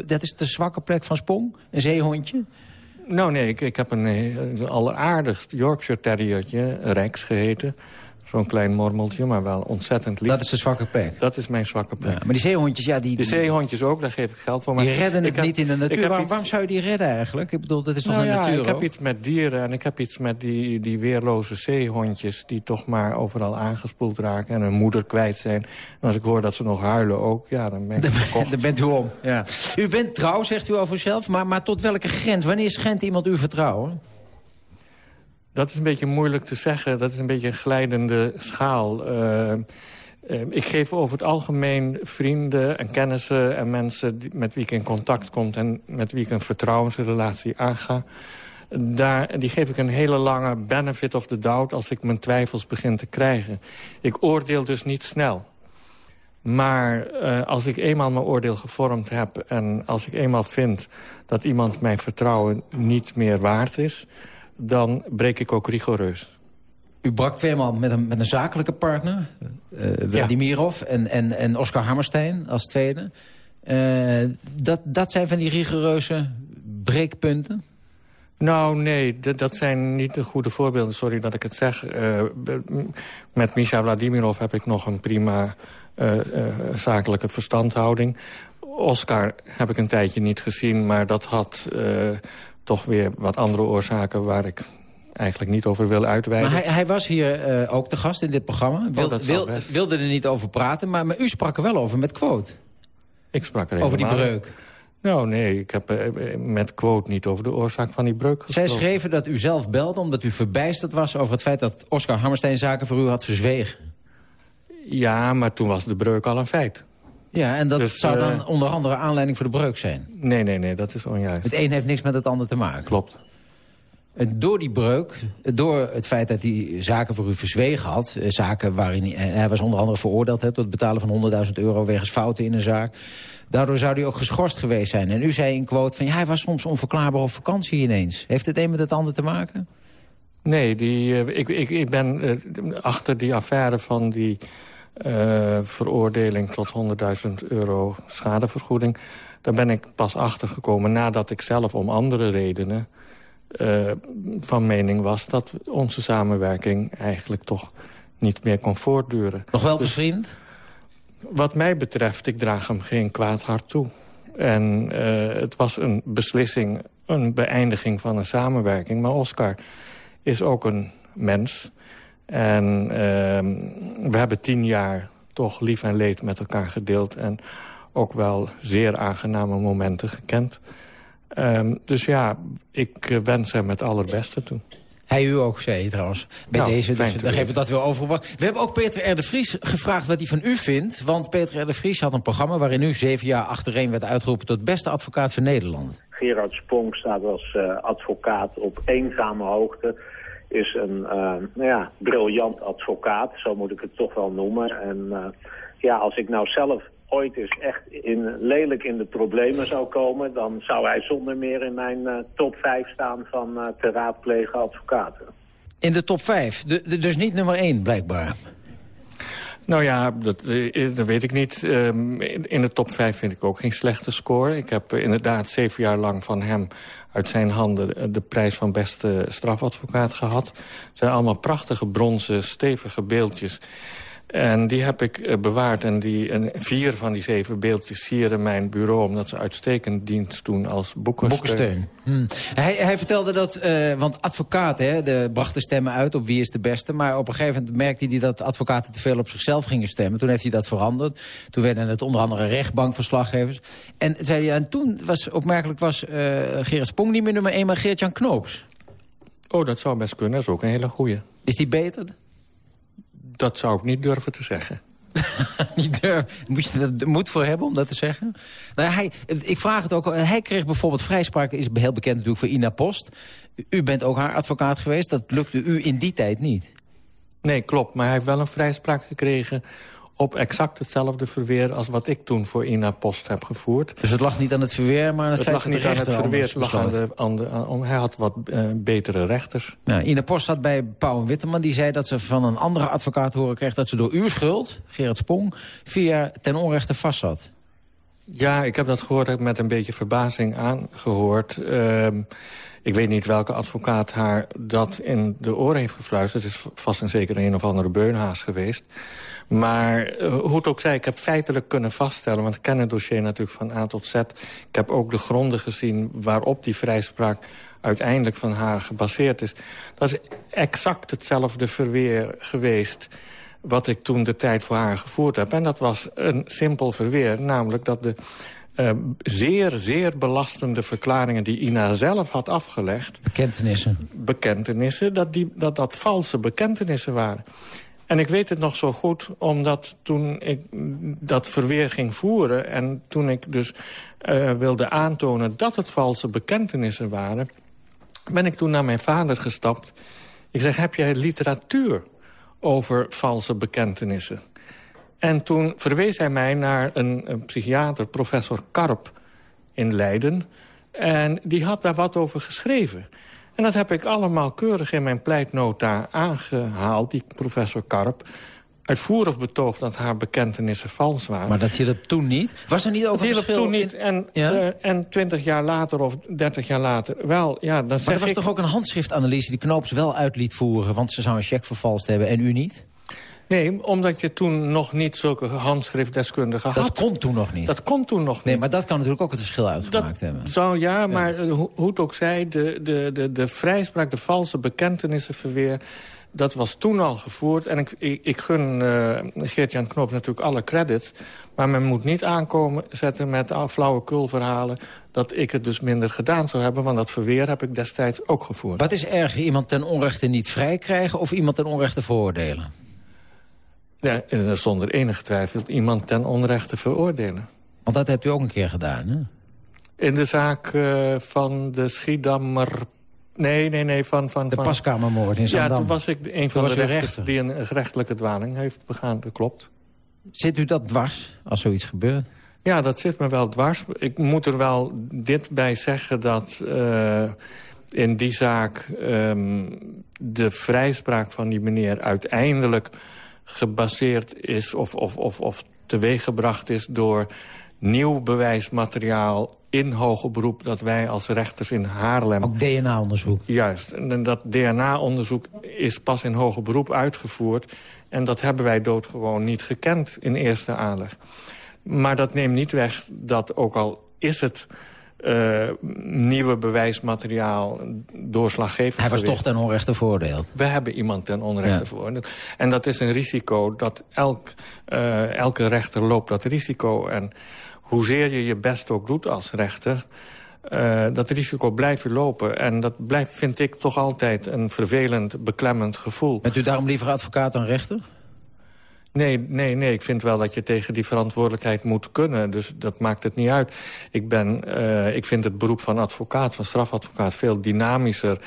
Dat is de zwakke plek van Spong, een zeehondje. Nou nee, ik, ik heb een, een alleraardigst Yorkshire Terriertje, Rex geheten. Zo'n klein mormeltje, maar wel ontzettend lief. Dat is de zwakke plek? Dat is mijn zwakke plek. Ja, maar die zeehondjes, ja... Die, die zeehondjes ook, daar geef ik geld voor. Maar die redden het niet in de natuur. Waarom, iets... waarom, zou je die redden eigenlijk? Ik bedoel, dat is toch nou een ja, natuur ik heb ook? iets met dieren en ik heb iets met die, die weerloze zeehondjes... die toch maar overal aangespoeld raken en hun moeder kwijt zijn. En als ik hoor dat ze nog huilen ook, ja, dan ben ik verkocht. Daar bent u om, ja. U bent trouw, zegt u over uzelf, maar, maar tot welke grens? Wanneer schendt iemand uw vertrouwen? Dat is een beetje moeilijk te zeggen. Dat is een beetje een glijdende schaal. Uh, uh, ik geef over het algemeen vrienden en kennissen en mensen die, met wie ik in contact kom... en met wie ik een vertrouwensrelatie aanga. Daar, die geef ik een hele lange benefit of the doubt als ik mijn twijfels begin te krijgen. Ik oordeel dus niet snel. Maar uh, als ik eenmaal mijn oordeel gevormd heb... en als ik eenmaal vind dat iemand mijn vertrouwen niet meer waard is dan breek ik ook rigoureus. U brak tweemaal met een, met een zakelijke partner, uh, Vladimirov, ja. en, en, en Oscar Hammerstein als tweede. Uh, dat, dat zijn van die rigoureuze breekpunten? Nou, nee, dat zijn niet de goede voorbeelden. Sorry dat ik het zeg. Uh, met Misha Vladimirov heb ik nog een prima uh, zakelijke verstandhouding. Oscar heb ik een tijdje niet gezien, maar dat had toch weer wat andere oorzaken waar ik eigenlijk niet over wil uitweiden. Maar hij, hij was hier uh, ook te gast in dit programma. Wil, oh, wil, wilde er niet over praten, maar, maar, u sprak er wel over met Quote. Ik sprak er Over die breuk. Nou, nee, ik heb uh, met Quote niet over de oorzaak van die breuk gesproken. Zij schreven dat u zelf belde omdat u verbijsterd was... over het feit dat Oscar Hammerstein zaken voor u had verzwegen. Ja, maar toen was de breuk al een feit. Ja, en dat dus, zou dan uh, onder andere aanleiding voor de breuk zijn? Nee, nee, nee, dat is onjuist. Het een heeft niks met het ander te maken? Klopt. En door die breuk, door het feit dat hij zaken voor u verzwegen had... zaken waarin hij, hij was onder andere veroordeeld... Tot het betalen van 100.000 euro wegens fouten in een zaak... daardoor zou hij ook geschorst geweest zijn. En u zei in quote van ja, hij was soms onverklaarbaar op vakantie ineens. Heeft het een met het ander te maken? Nee, die, ik, ik, ik ben achter die affaire van die... Uh, veroordeling tot 100.000 euro schadevergoeding. Daar ben ik pas achter gekomen nadat ik zelf om andere redenen... Uh, van mening was dat onze samenwerking eigenlijk toch niet meer kon voortduren. Nog wel bevriend? Dus, wat mij betreft, ik draag hem geen kwaad hart toe. En uh, het was een beslissing, een beëindiging van een samenwerking. Maar Oscar is ook een mens... En uh, we hebben tien jaar toch lief en leed met elkaar gedeeld. En ook wel zeer aangename momenten gekend. Ehm, dus ja, ik eh, wens hem het allerbeste toe. Hij u ook, zei je trouwens. Bij Nou, deze, dus dan geven we dat weer over. We hebben ook Peter R. de Vries gevraagd wat hij van u vindt. Want Peter R. de Vries had een programma waarin u zeven jaar achtereen werd uitgeroepen... tot beste advocaat van Nederland. Gerard Spong staat als eh, advocaat op eenzame hoogte. Is een eh, nou ja, briljant advocaat, zo moet ik het toch wel noemen. En eh, ja, als ik nou zelf ooit eens echt in, lelijk in de problemen zou komen... dan zou hij zonder meer in mijn eh, top 5 staan van eh, te raadplegen advocaten. In de top vijf. De, de- dus niet nummer één, blijkbaar. Nou ja, dat, dat weet ik niet. Ehm, in de top 5 vind ik ook geen slechte score. Ik heb inderdaad zeven jaar lang van hem uit zijn handen... eh, de prijs van beste strafadvocaat gehad. Het zijn allemaal prachtige bronzen, stevige beeldjes. En die heb ik eh, bewaard. En, die, en vier van die zeven beeldjes sieren mijn bureau... omdat ze uitstekend dienst doen als boekensteun. Boekensteun. Hm. Hij, hij vertelde dat, eh, want advocaten hè, de, brachten stemmen uit op wie is de beste. Maar op een gegeven moment merkte hij dat advocaten te veel op zichzelf gingen stemmen. Toen heeft hij dat veranderd. Toen werden het onder andere rechtbankverslaggevers. En, zei hij, en toen was opmerkelijk was eh, Gerard Spong niet meer nummer één, maar Geert-Jan Knoops. Oh, dat zou best kunnen. Dat is ook een hele goeie. Is die beter? Dat zou ik niet durven te zeggen. niet durf. Moet je er moed voor hebben om dat te zeggen? Nou, hij, ik vraag het ook. Hij kreeg bijvoorbeeld vrijspraak, is heel bekend natuurlijk voor Ina Post. U bent ook haar advocaat geweest. Dat lukte u in die tijd niet. Nee, klopt. Maar hij heeft wel een vrijspraak gekregen op exact hetzelfde verweer... als wat ik toen voor Ina Post heb gevoerd. Dus het lag niet aan het verweer, maar aan het, Het feit lag niet aan het verweer, het lag aan de, aan de, aan- hij had wat eh, betere rechters. Nou, Ina Post zat bij Pauw Witteman. Die zei dat ze van een andere advocaat horen kreeg... dat ze door uw schuld, Gerard Spong, vier jaar ten onrechte vast zat. Ja, ik heb dat gehoord, met een beetje verbazing aangehoord. Ehm, ik weet niet welke advocaat haar dat in de oren heeft gefluisterd. Het is vast en zeker een of andere beunhaas geweest. Maar eh, hoe het ook zij, ik heb feitelijk kunnen vaststellen... want ik ken het dossier natuurlijk van A tot Z. Ik heb ook de gronden gezien waarop die vrijspraak uiteindelijk van haar gebaseerd is. Dat is exact hetzelfde verweer geweest wat ik toen de tijd voor haar gevoerd heb. En dat was een simpel verweer, namelijk dat de eh, zeer, zeer belastende verklaringen... die Ina zelf had afgelegd... Bekentenissen. Bekentenissen, dat die, dat, dat valse bekentenissen waren. En ik weet het nog zo goed, omdat toen ik dat verweer ging voeren... en toen ik dus eh, wilde aantonen dat het valse bekentenissen waren... ben ik toen naar mijn vader gestapt. Ik zeg, heb jij literatuur over valse bekentenissen? En toen verwees hij mij naar een, een psychiater, professor Karp, in Leiden. En die had daar wat over geschreven. En dat heb ik allemaal keurig in mijn pleitnota aangehaald, die professor Karp. Uitvoerig betoogd dat haar bekentenissen vals waren. Maar dat hielp toen niet? Was er niet ook Dat hielp toen niet. En, Ja? eh, en twintig jaar later of dertig jaar later wel. Ja, dan Maar zeg er was ik, toch ook een handschriftanalyse die Knoops wel uit liet voeren... want ze zou een cheque vervalst hebben en u niet? Nee, omdat je toen nog niet zulke handschriftdeskundigen had. Dat kon toen nog niet. Dat kon toen nog niet. Nee, maar dat kan natuurlijk ook het verschil uitgemaakt Dat hebben. zou ja, maar hoe, het ook zij, de, de, de, de vrijspraak, de valse bekentenissenverweer... dat was toen al gevoerd. En ik, ik, ik gun eh Geert-Jan natuurlijk alle credits... maar men moet niet aankomen zetten met flauwekulverhalen... dat ik het dus minder gedaan zou hebben... want dat verweer heb ik destijds ook gevoerd. Wat is erger, iemand ten onrechte niet vrij krijgen... of iemand ten onrechte veroordelen? Ja, eh, zonder enige twijfel iemand ten onrechte veroordelen. Want dat hebt u ook een keer gedaan, hè? In de zaak eh, van de Schiedammer... Nee, nee, nee, van... van De van... paskamermoord in Ja, Zandam. toen was ik een van de rechters rechter. die een gerechtelijke dwaling heeft begaan. Dat klopt. Zit u dat dwars, als zoiets gebeurt? Ja, dat zit me wel dwars. Ik moet er wel dit bij zeggen dat eh, in die zaak... ehm, de vrijspraak van die meneer uiteindelijk gebaseerd is... of, of, of, of teweeggebracht is door nieuw bewijsmateriaal in hoger beroep... dat wij als rechters in Haarlem... Ook DNA-onderzoek. Juist. En dat DNA-onderzoek is pas in hoger beroep uitgevoerd. En dat hebben wij doodgewoon niet gekend in eerste aanleg. Maar dat neemt niet weg dat ook al is het... eh, nieuwe bewijsmateriaal doorslaggevend Hij was geweest. toch ten onrechte veroordeeld. We hebben iemand ten onrechte Ja. veroordeeld. En dat is een risico dat elk, eh, elke rechter loopt dat risico. En hoezeer je je best ook doet als rechter... Uh, dat risico blijft u lopen. En dat blijft, vind ik, toch altijd een vervelend, beklemmend gevoel. Bent u daarom liever advocaat dan rechter? Nee, nee, nee. Ik vind wel dat je tegen die verantwoordelijkheid moet kunnen. Dus dat maakt het niet uit. Ik, ben, uh, ik vind het beroep van advocaat, van strafadvocaat... veel dynamischer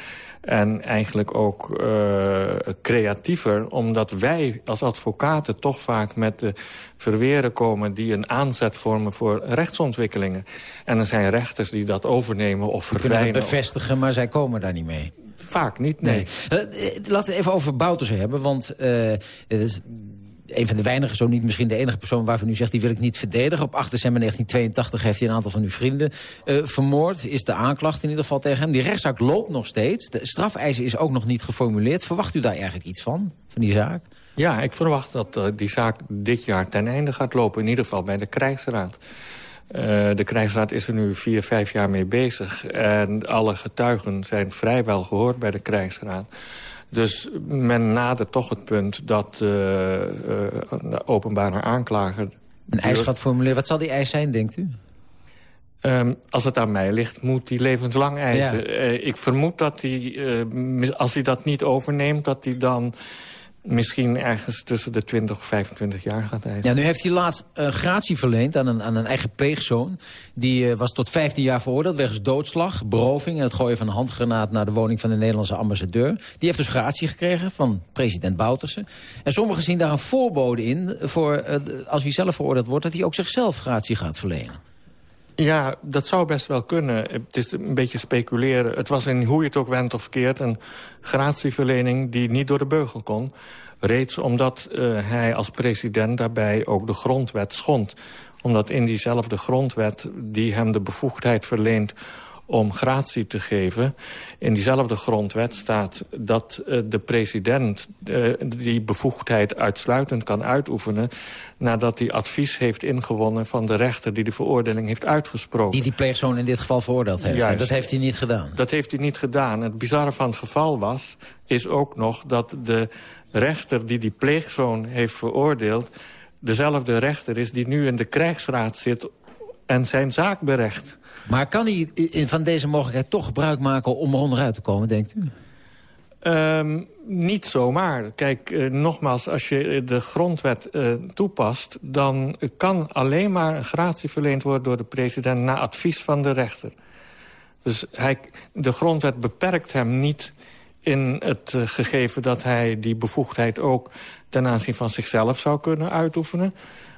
en eigenlijk ook uh, creatiever. Omdat wij als advocaten toch vaak met de verweren komen... die een aanzet vormen voor rechtsontwikkelingen. En er zijn rechters die dat overnemen of verdwijnen. kunnen het bevestigen, maar zij komen daar niet mee. Vaak niet, nee. nee. Uh, laten we even over Bouters hebben, want... Uh, een van de weinige, zo niet misschien de enige persoon waarvan u zegt... die wil ik niet verdedigen. Op 8 december 1982 heeft hij een aantal van uw vrienden uh, vermoord. Is de aanklacht in ieder geval tegen hem. Die rechtszaak loopt nog steeds. De strafeisen is ook nog niet geformuleerd. Verwacht u daar eigenlijk iets van, van die zaak? Ja, ik verwacht dat uh, die zaak dit jaar ten einde gaat lopen. In ieder geval bij de krijgsraad. Uh, de krijgsraad is er nu vier, vijf jaar mee bezig. En alle getuigen zijn vrijwel gehoord bij de krijgsraad. Dus men nadert toch het punt dat uh, de openbare aanklager... Een eis gaat formuleren. Wat zal die eis zijn, denkt u? Um, als het aan mij ligt, moet hij levenslang eisen. Ja. Uh, ik vermoed dat hij, uh, als hij dat niet overneemt... dat hij dan misschien ergens tussen de 20 of 25 jaar gaat eisen. Ja, nu heeft hij laatst uh, gratie verleend aan een, aan een eigen pleegzoon. Die uh, was tot 15 jaar veroordeeld wegens doodslag, beroving... en het gooien van een handgranaat naar de woning van de Nederlandse ambassadeur. Die heeft dus gratie gekregen van president Bouterse. En sommigen zien daar een voorbode in... voor uh, als hij zelf veroordeeld wordt... dat hij ook zichzelf gratie gaat verlenen. Ja, dat zou best wel kunnen. Het is een beetje speculeren. Het was in hoe je het ook went of keert... een gratieverlening die niet door de beugel kon. Reeds omdat uh, hij als president daarbij ook de grondwet schond. Omdat in diezelfde grondwet die hem de bevoegdheid verleent om gratie te geven. In diezelfde grondwet staat dat uh, de president uh, die bevoegdheid uitsluitend kan uitoefenen... nadat hij advies heeft ingewonnen van de rechter die de veroordeling heeft uitgesproken. Die die pleegzoon in dit geval veroordeeld heeft. Juist. Dat heeft hij niet gedaan. Dat heeft hij niet gedaan. Het bizarre van het geval was, is ook nog dat de rechter die die pleegzoon heeft veroordeeld... dezelfde rechter is die nu in de krijgsraad zit en zijn zaak berecht. Maar kan hij van deze mogelijkheid toch gebruik maken om eronderuit te komen, denkt u? Um, niet zomaar. Kijk, uh, nogmaals, als je de grondwet uh, toepast... dan kan alleen maar een gratie verleend worden door de president... na advies van de rechter. Dus hij, de grondwet beperkt hem niet in het uh, gegeven dat hij die bevoegdheid ook ten aanzien van zichzelf zou kunnen uitoefenen.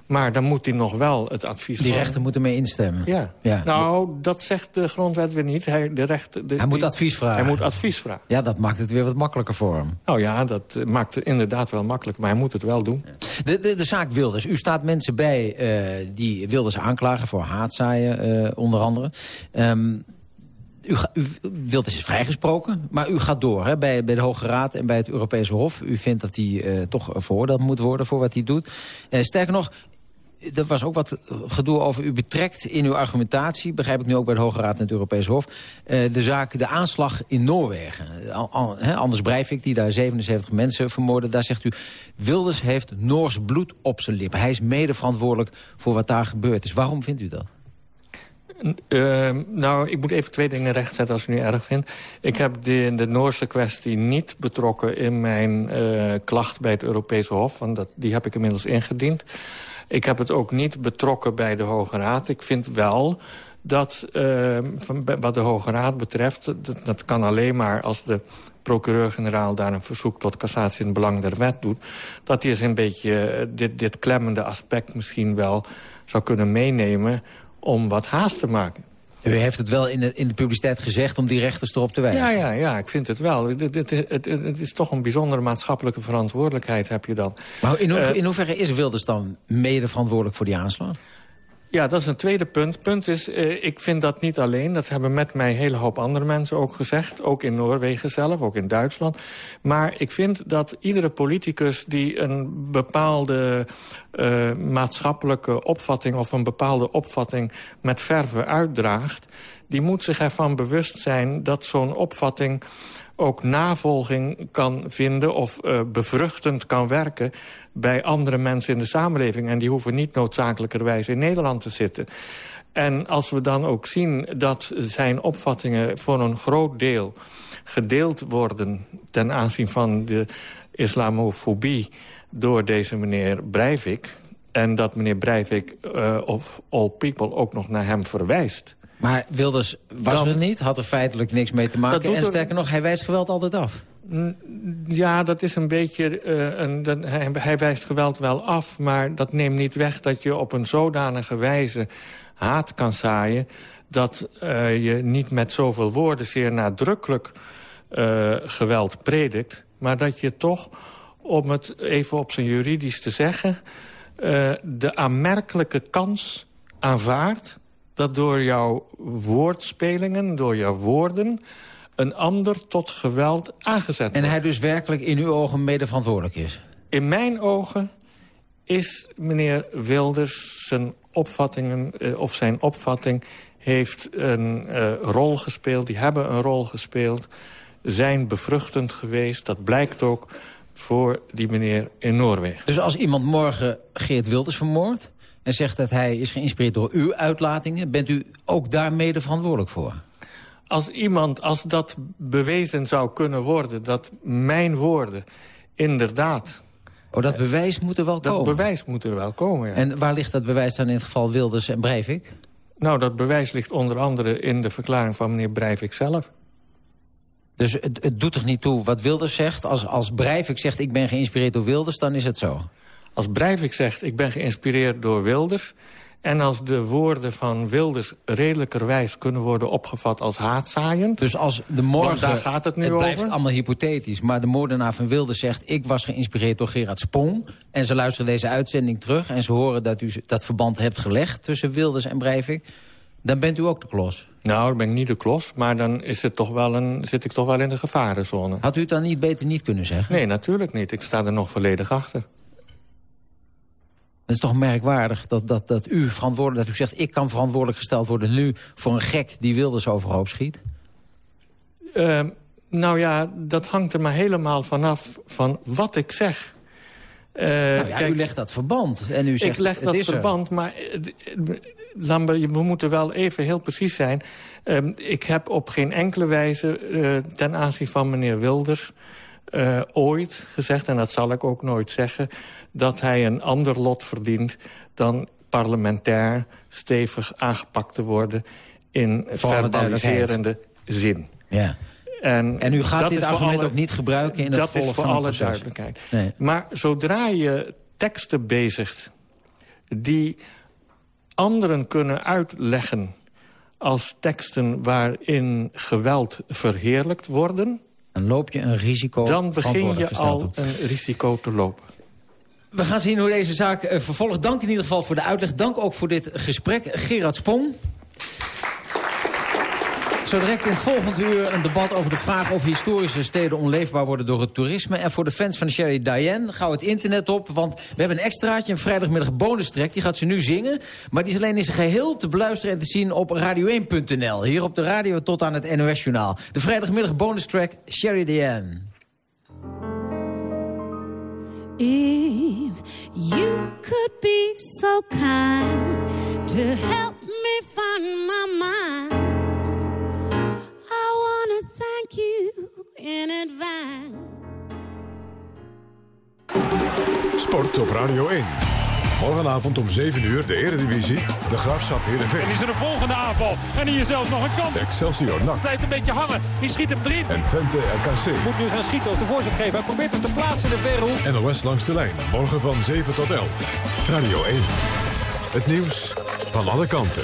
Maar dan moet hij nog wel het advies Die rechter moet ermee instemmen? Ja. ja. Nou, dat zegt de grondwet weer niet. Hij, de rechter, de, hij moet advies vragen? Hij moet advies vragen. Ja, dat maakt het weer wat makkelijker voor hem. Nou ja, dat maakt het inderdaad wel makkelijk. Maar hij moet het wel doen. De, de, de zaak Wilders. U staat mensen bij uh, die Wilders aanklagen voor haatzaaien, uh, onder andere. Um, u, u Wilders is vrijgesproken, maar u gaat door hè, bij, bij de Hoge Raad en bij het Europese Hof. U vindt dat hij uh, toch veroordeeld moet worden voor wat hij doet. Uh, sterker nog, er was ook wat gedoe over u betrekt in uw argumentatie. Begrijp ik nu ook bij de Hoge Raad en het Europees Hof. Uh, de zaak, de aanslag in Noorwegen. He, Anders Breivik, die daar 77 mensen vermoordde. Daar zegt u, Wilders heeft Noors bloed op zijn lippen. Hij is mede verantwoordelijk voor wat daar gebeurd is. Waarom vindt u dat? Nou, ik moet even twee dingen rechtzetten als u nu erg vindt. Ik heb de, de Noorse kwestie niet betrokken in mijn uh, klacht bij het Europese Hof. Want dat, die heb ik inmiddels ingediend. Ik heb het ook niet betrokken bij de Hoge Raad. Ik vind wel dat, uh, wat de Hoge Raad betreft... Dat, dat kan alleen maar als de procureur-generaal daar een verzoek tot cassatie in het belang der wet doet... dat hij eens een beetje dit, dit klemmende aspect misschien wel zou kunnen meenemen... om wat haast te maken. U heeft het wel in de, in de publiciteit gezegd om die rechters erop te wijzen. Ja, ja, ja ik vind het wel. Het, het, het, het is toch een bijzondere maatschappelijke verantwoordelijkheid heb je dan. Maar in, hoever, uh, in hoeverre is Wilders dan mede verantwoordelijk voor die aanslag? Ja, dat is een tweede punt. Punt is, uh, ik vind dat niet alleen. Dat hebben met mij een hele hoop andere mensen ook gezegd. Ook in Noorwegen zelf, ook in Duitsland. Maar ik vind dat iedere politicus die een bepaalde uh, maatschappelijke opvatting... of een bepaalde opvatting met verve uitdraagt... die moet zich ervan bewust zijn dat zo'n opvatting ook navolging kan vinden of uh, bevruchtend kan werken bij andere mensen in de samenleving. En die hoeven niet noodzakelijkerwijs in Nederland te zitten. En als we dan ook zien dat zijn opvattingen voor een groot deel gedeeld worden... ten aanzien van de islamofobie door deze meneer Breivik... en dat meneer Breivik uh, of All People ook nog naar hem verwijst... Maar Wilders was dan, er niet, had er feitelijk niks mee te maken. En sterker nog, hij wijst geweld altijd af. Ja, dat is een beetje... Uh, een, dat, hij, hij, wijst geweld wel af, maar dat neemt niet weg... dat je op een zodanige wijze haat kan zaaien... dat uh, je niet met zoveel woorden zeer nadrukkelijk uh, geweld predikt... maar dat je toch, om het even op zijn juridisch te zeggen... de aanmerkelijke kans aanvaardt dat door jouw woordspelingen, door jouw woorden... een ander tot geweld aangezet wordt. En hij dus werkelijk in uw ogen mede verantwoordelijk is? In mijn ogen is meneer Wilders zijn opvattingen... Eh, of zijn opvatting heeft een uh, rol gespeeld. Die hebben een rol gespeeld. Zijn bevruchtend geweest. Dat blijkt ook voor die meneer in Noorwegen. Dus als iemand morgen Geert Wilders vermoordt en zegt dat hij is geïnspireerd door uw uitlatingen... bent u ook daar mede verantwoordelijk voor? Als iemand, als dat bewezen zou kunnen worden... dat mijn woorden inderdaad... Oh, dat bewijs moet er wel komen? Dat bewijs moet er wel komen, ja. En waar ligt dat bewijs dan in het geval Wilders en Breivik? Nou, dat bewijs ligt onder andere in de verklaring van meneer Breivik zelf. Dus het, het doet er niet toe wat Wilders zegt? Als, als Breivik zegt ik ben geïnspireerd door Wilders, dan is het zo? Als Breivik zegt, ik ben geïnspireerd door Wilders... en als de woorden van Wilders redelijkerwijs kunnen worden opgevat als haatzaaiend... Dus als de morgen, daar gaat het nu het over. blijft allemaal hypothetisch... maar de moordenaar van Wilders zegt... ik was geïnspireerd door Gerard Spong... en ze luisteren deze uitzending terug... en ze horen dat u dat verband hebt gelegd tussen Wilders en Breivik... dan bent u ook de klos. Nou, dan ben ik niet de klos, maar dan is het toch wel een, zit ik toch wel in de gevarenzone. Had u het dan niet beter niet kunnen zeggen? Nee, natuurlijk niet. Ik sta er nog volledig achter. Het is toch merkwaardig dat, dat, dat u verantwoordelijk, dat u zegt... ik kan verantwoordelijk gesteld worden nu voor een gek die Wilders overhoop schiet? Uh, nou ja, dat hangt er maar helemaal vanaf van wat ik zeg. Uh, nou ja, kijk, u legt dat verband. En u zegt, ik leg dat verband, er. maar we, we moeten wel even heel precies zijn. Uh, ik heb op geen enkele wijze ten aanzien van meneer Wilders... Uh, ooit gezegd, en dat zal ik ook nooit zeggen... dat hij een ander lot verdient dan parlementair stevig aangepakt te worden... in verbaliserende zin. Ja. En, en u gaat dit argument alle, ook niet gebruiken in het Dat is voor alle duidelijkheid. Nee. Maar zodra je teksten bezigt die anderen kunnen uitleggen als teksten waarin geweld verheerlijkt worden... Dan loop je een risico Dan begin je al een risico te lopen. We gaan zien hoe deze zaak uh, vervolgt. Dank in ieder geval voor de uitleg. Dank ook voor dit gesprek. Gerard Spong. Zo direct in volgende uur een debat over de vraag of historische steden onleefbaar worden door het toerisme. En voor de fans van Sherry Diane gaan we het internet op. Want we hebben een extraatje, een vrijdagmiddag bonus track. Die gaat ze nu zingen. Maar die is alleen in zijn geheel te beluisteren en te zien op radio1.nl. Hier op de radio tot aan het NOS Journaal. De vrijdagmiddag bonus track Sherry Diane. If you could be so kind to help me find my mind thank you in advance. Sport op Radio 1. Morgenavond om 7 uur de Eredivisie, de Graafschap Heerenveen. En is er een volgende aanval. En hier zelfs nog een kans. Excelsior NAC. Blijft een beetje hangen. Die schiet hem erin. En Twente RKC. Moet nu gaan schieten of de voorzet geven. Hij probeert hem te plaatsen in de verre hoek. NOS langs de lijn. Morgen van 7 tot 11. Radio 1. Het nieuws van alle kanten.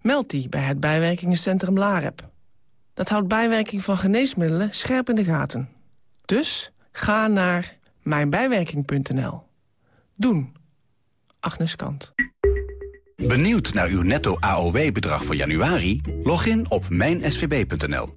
Meld die bij het bijwerkingencentrum LAREP. Dat houdt bijwerking van geneesmiddelen scherp in de gaten. Dus ga naar mijnbijwerking.nl. Doen. Agnes Kant. Benieuwd naar uw netto AOW-bedrag voor januari? Log in op mijnsvb.nl.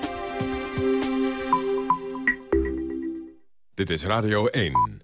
Dit is Radio 1.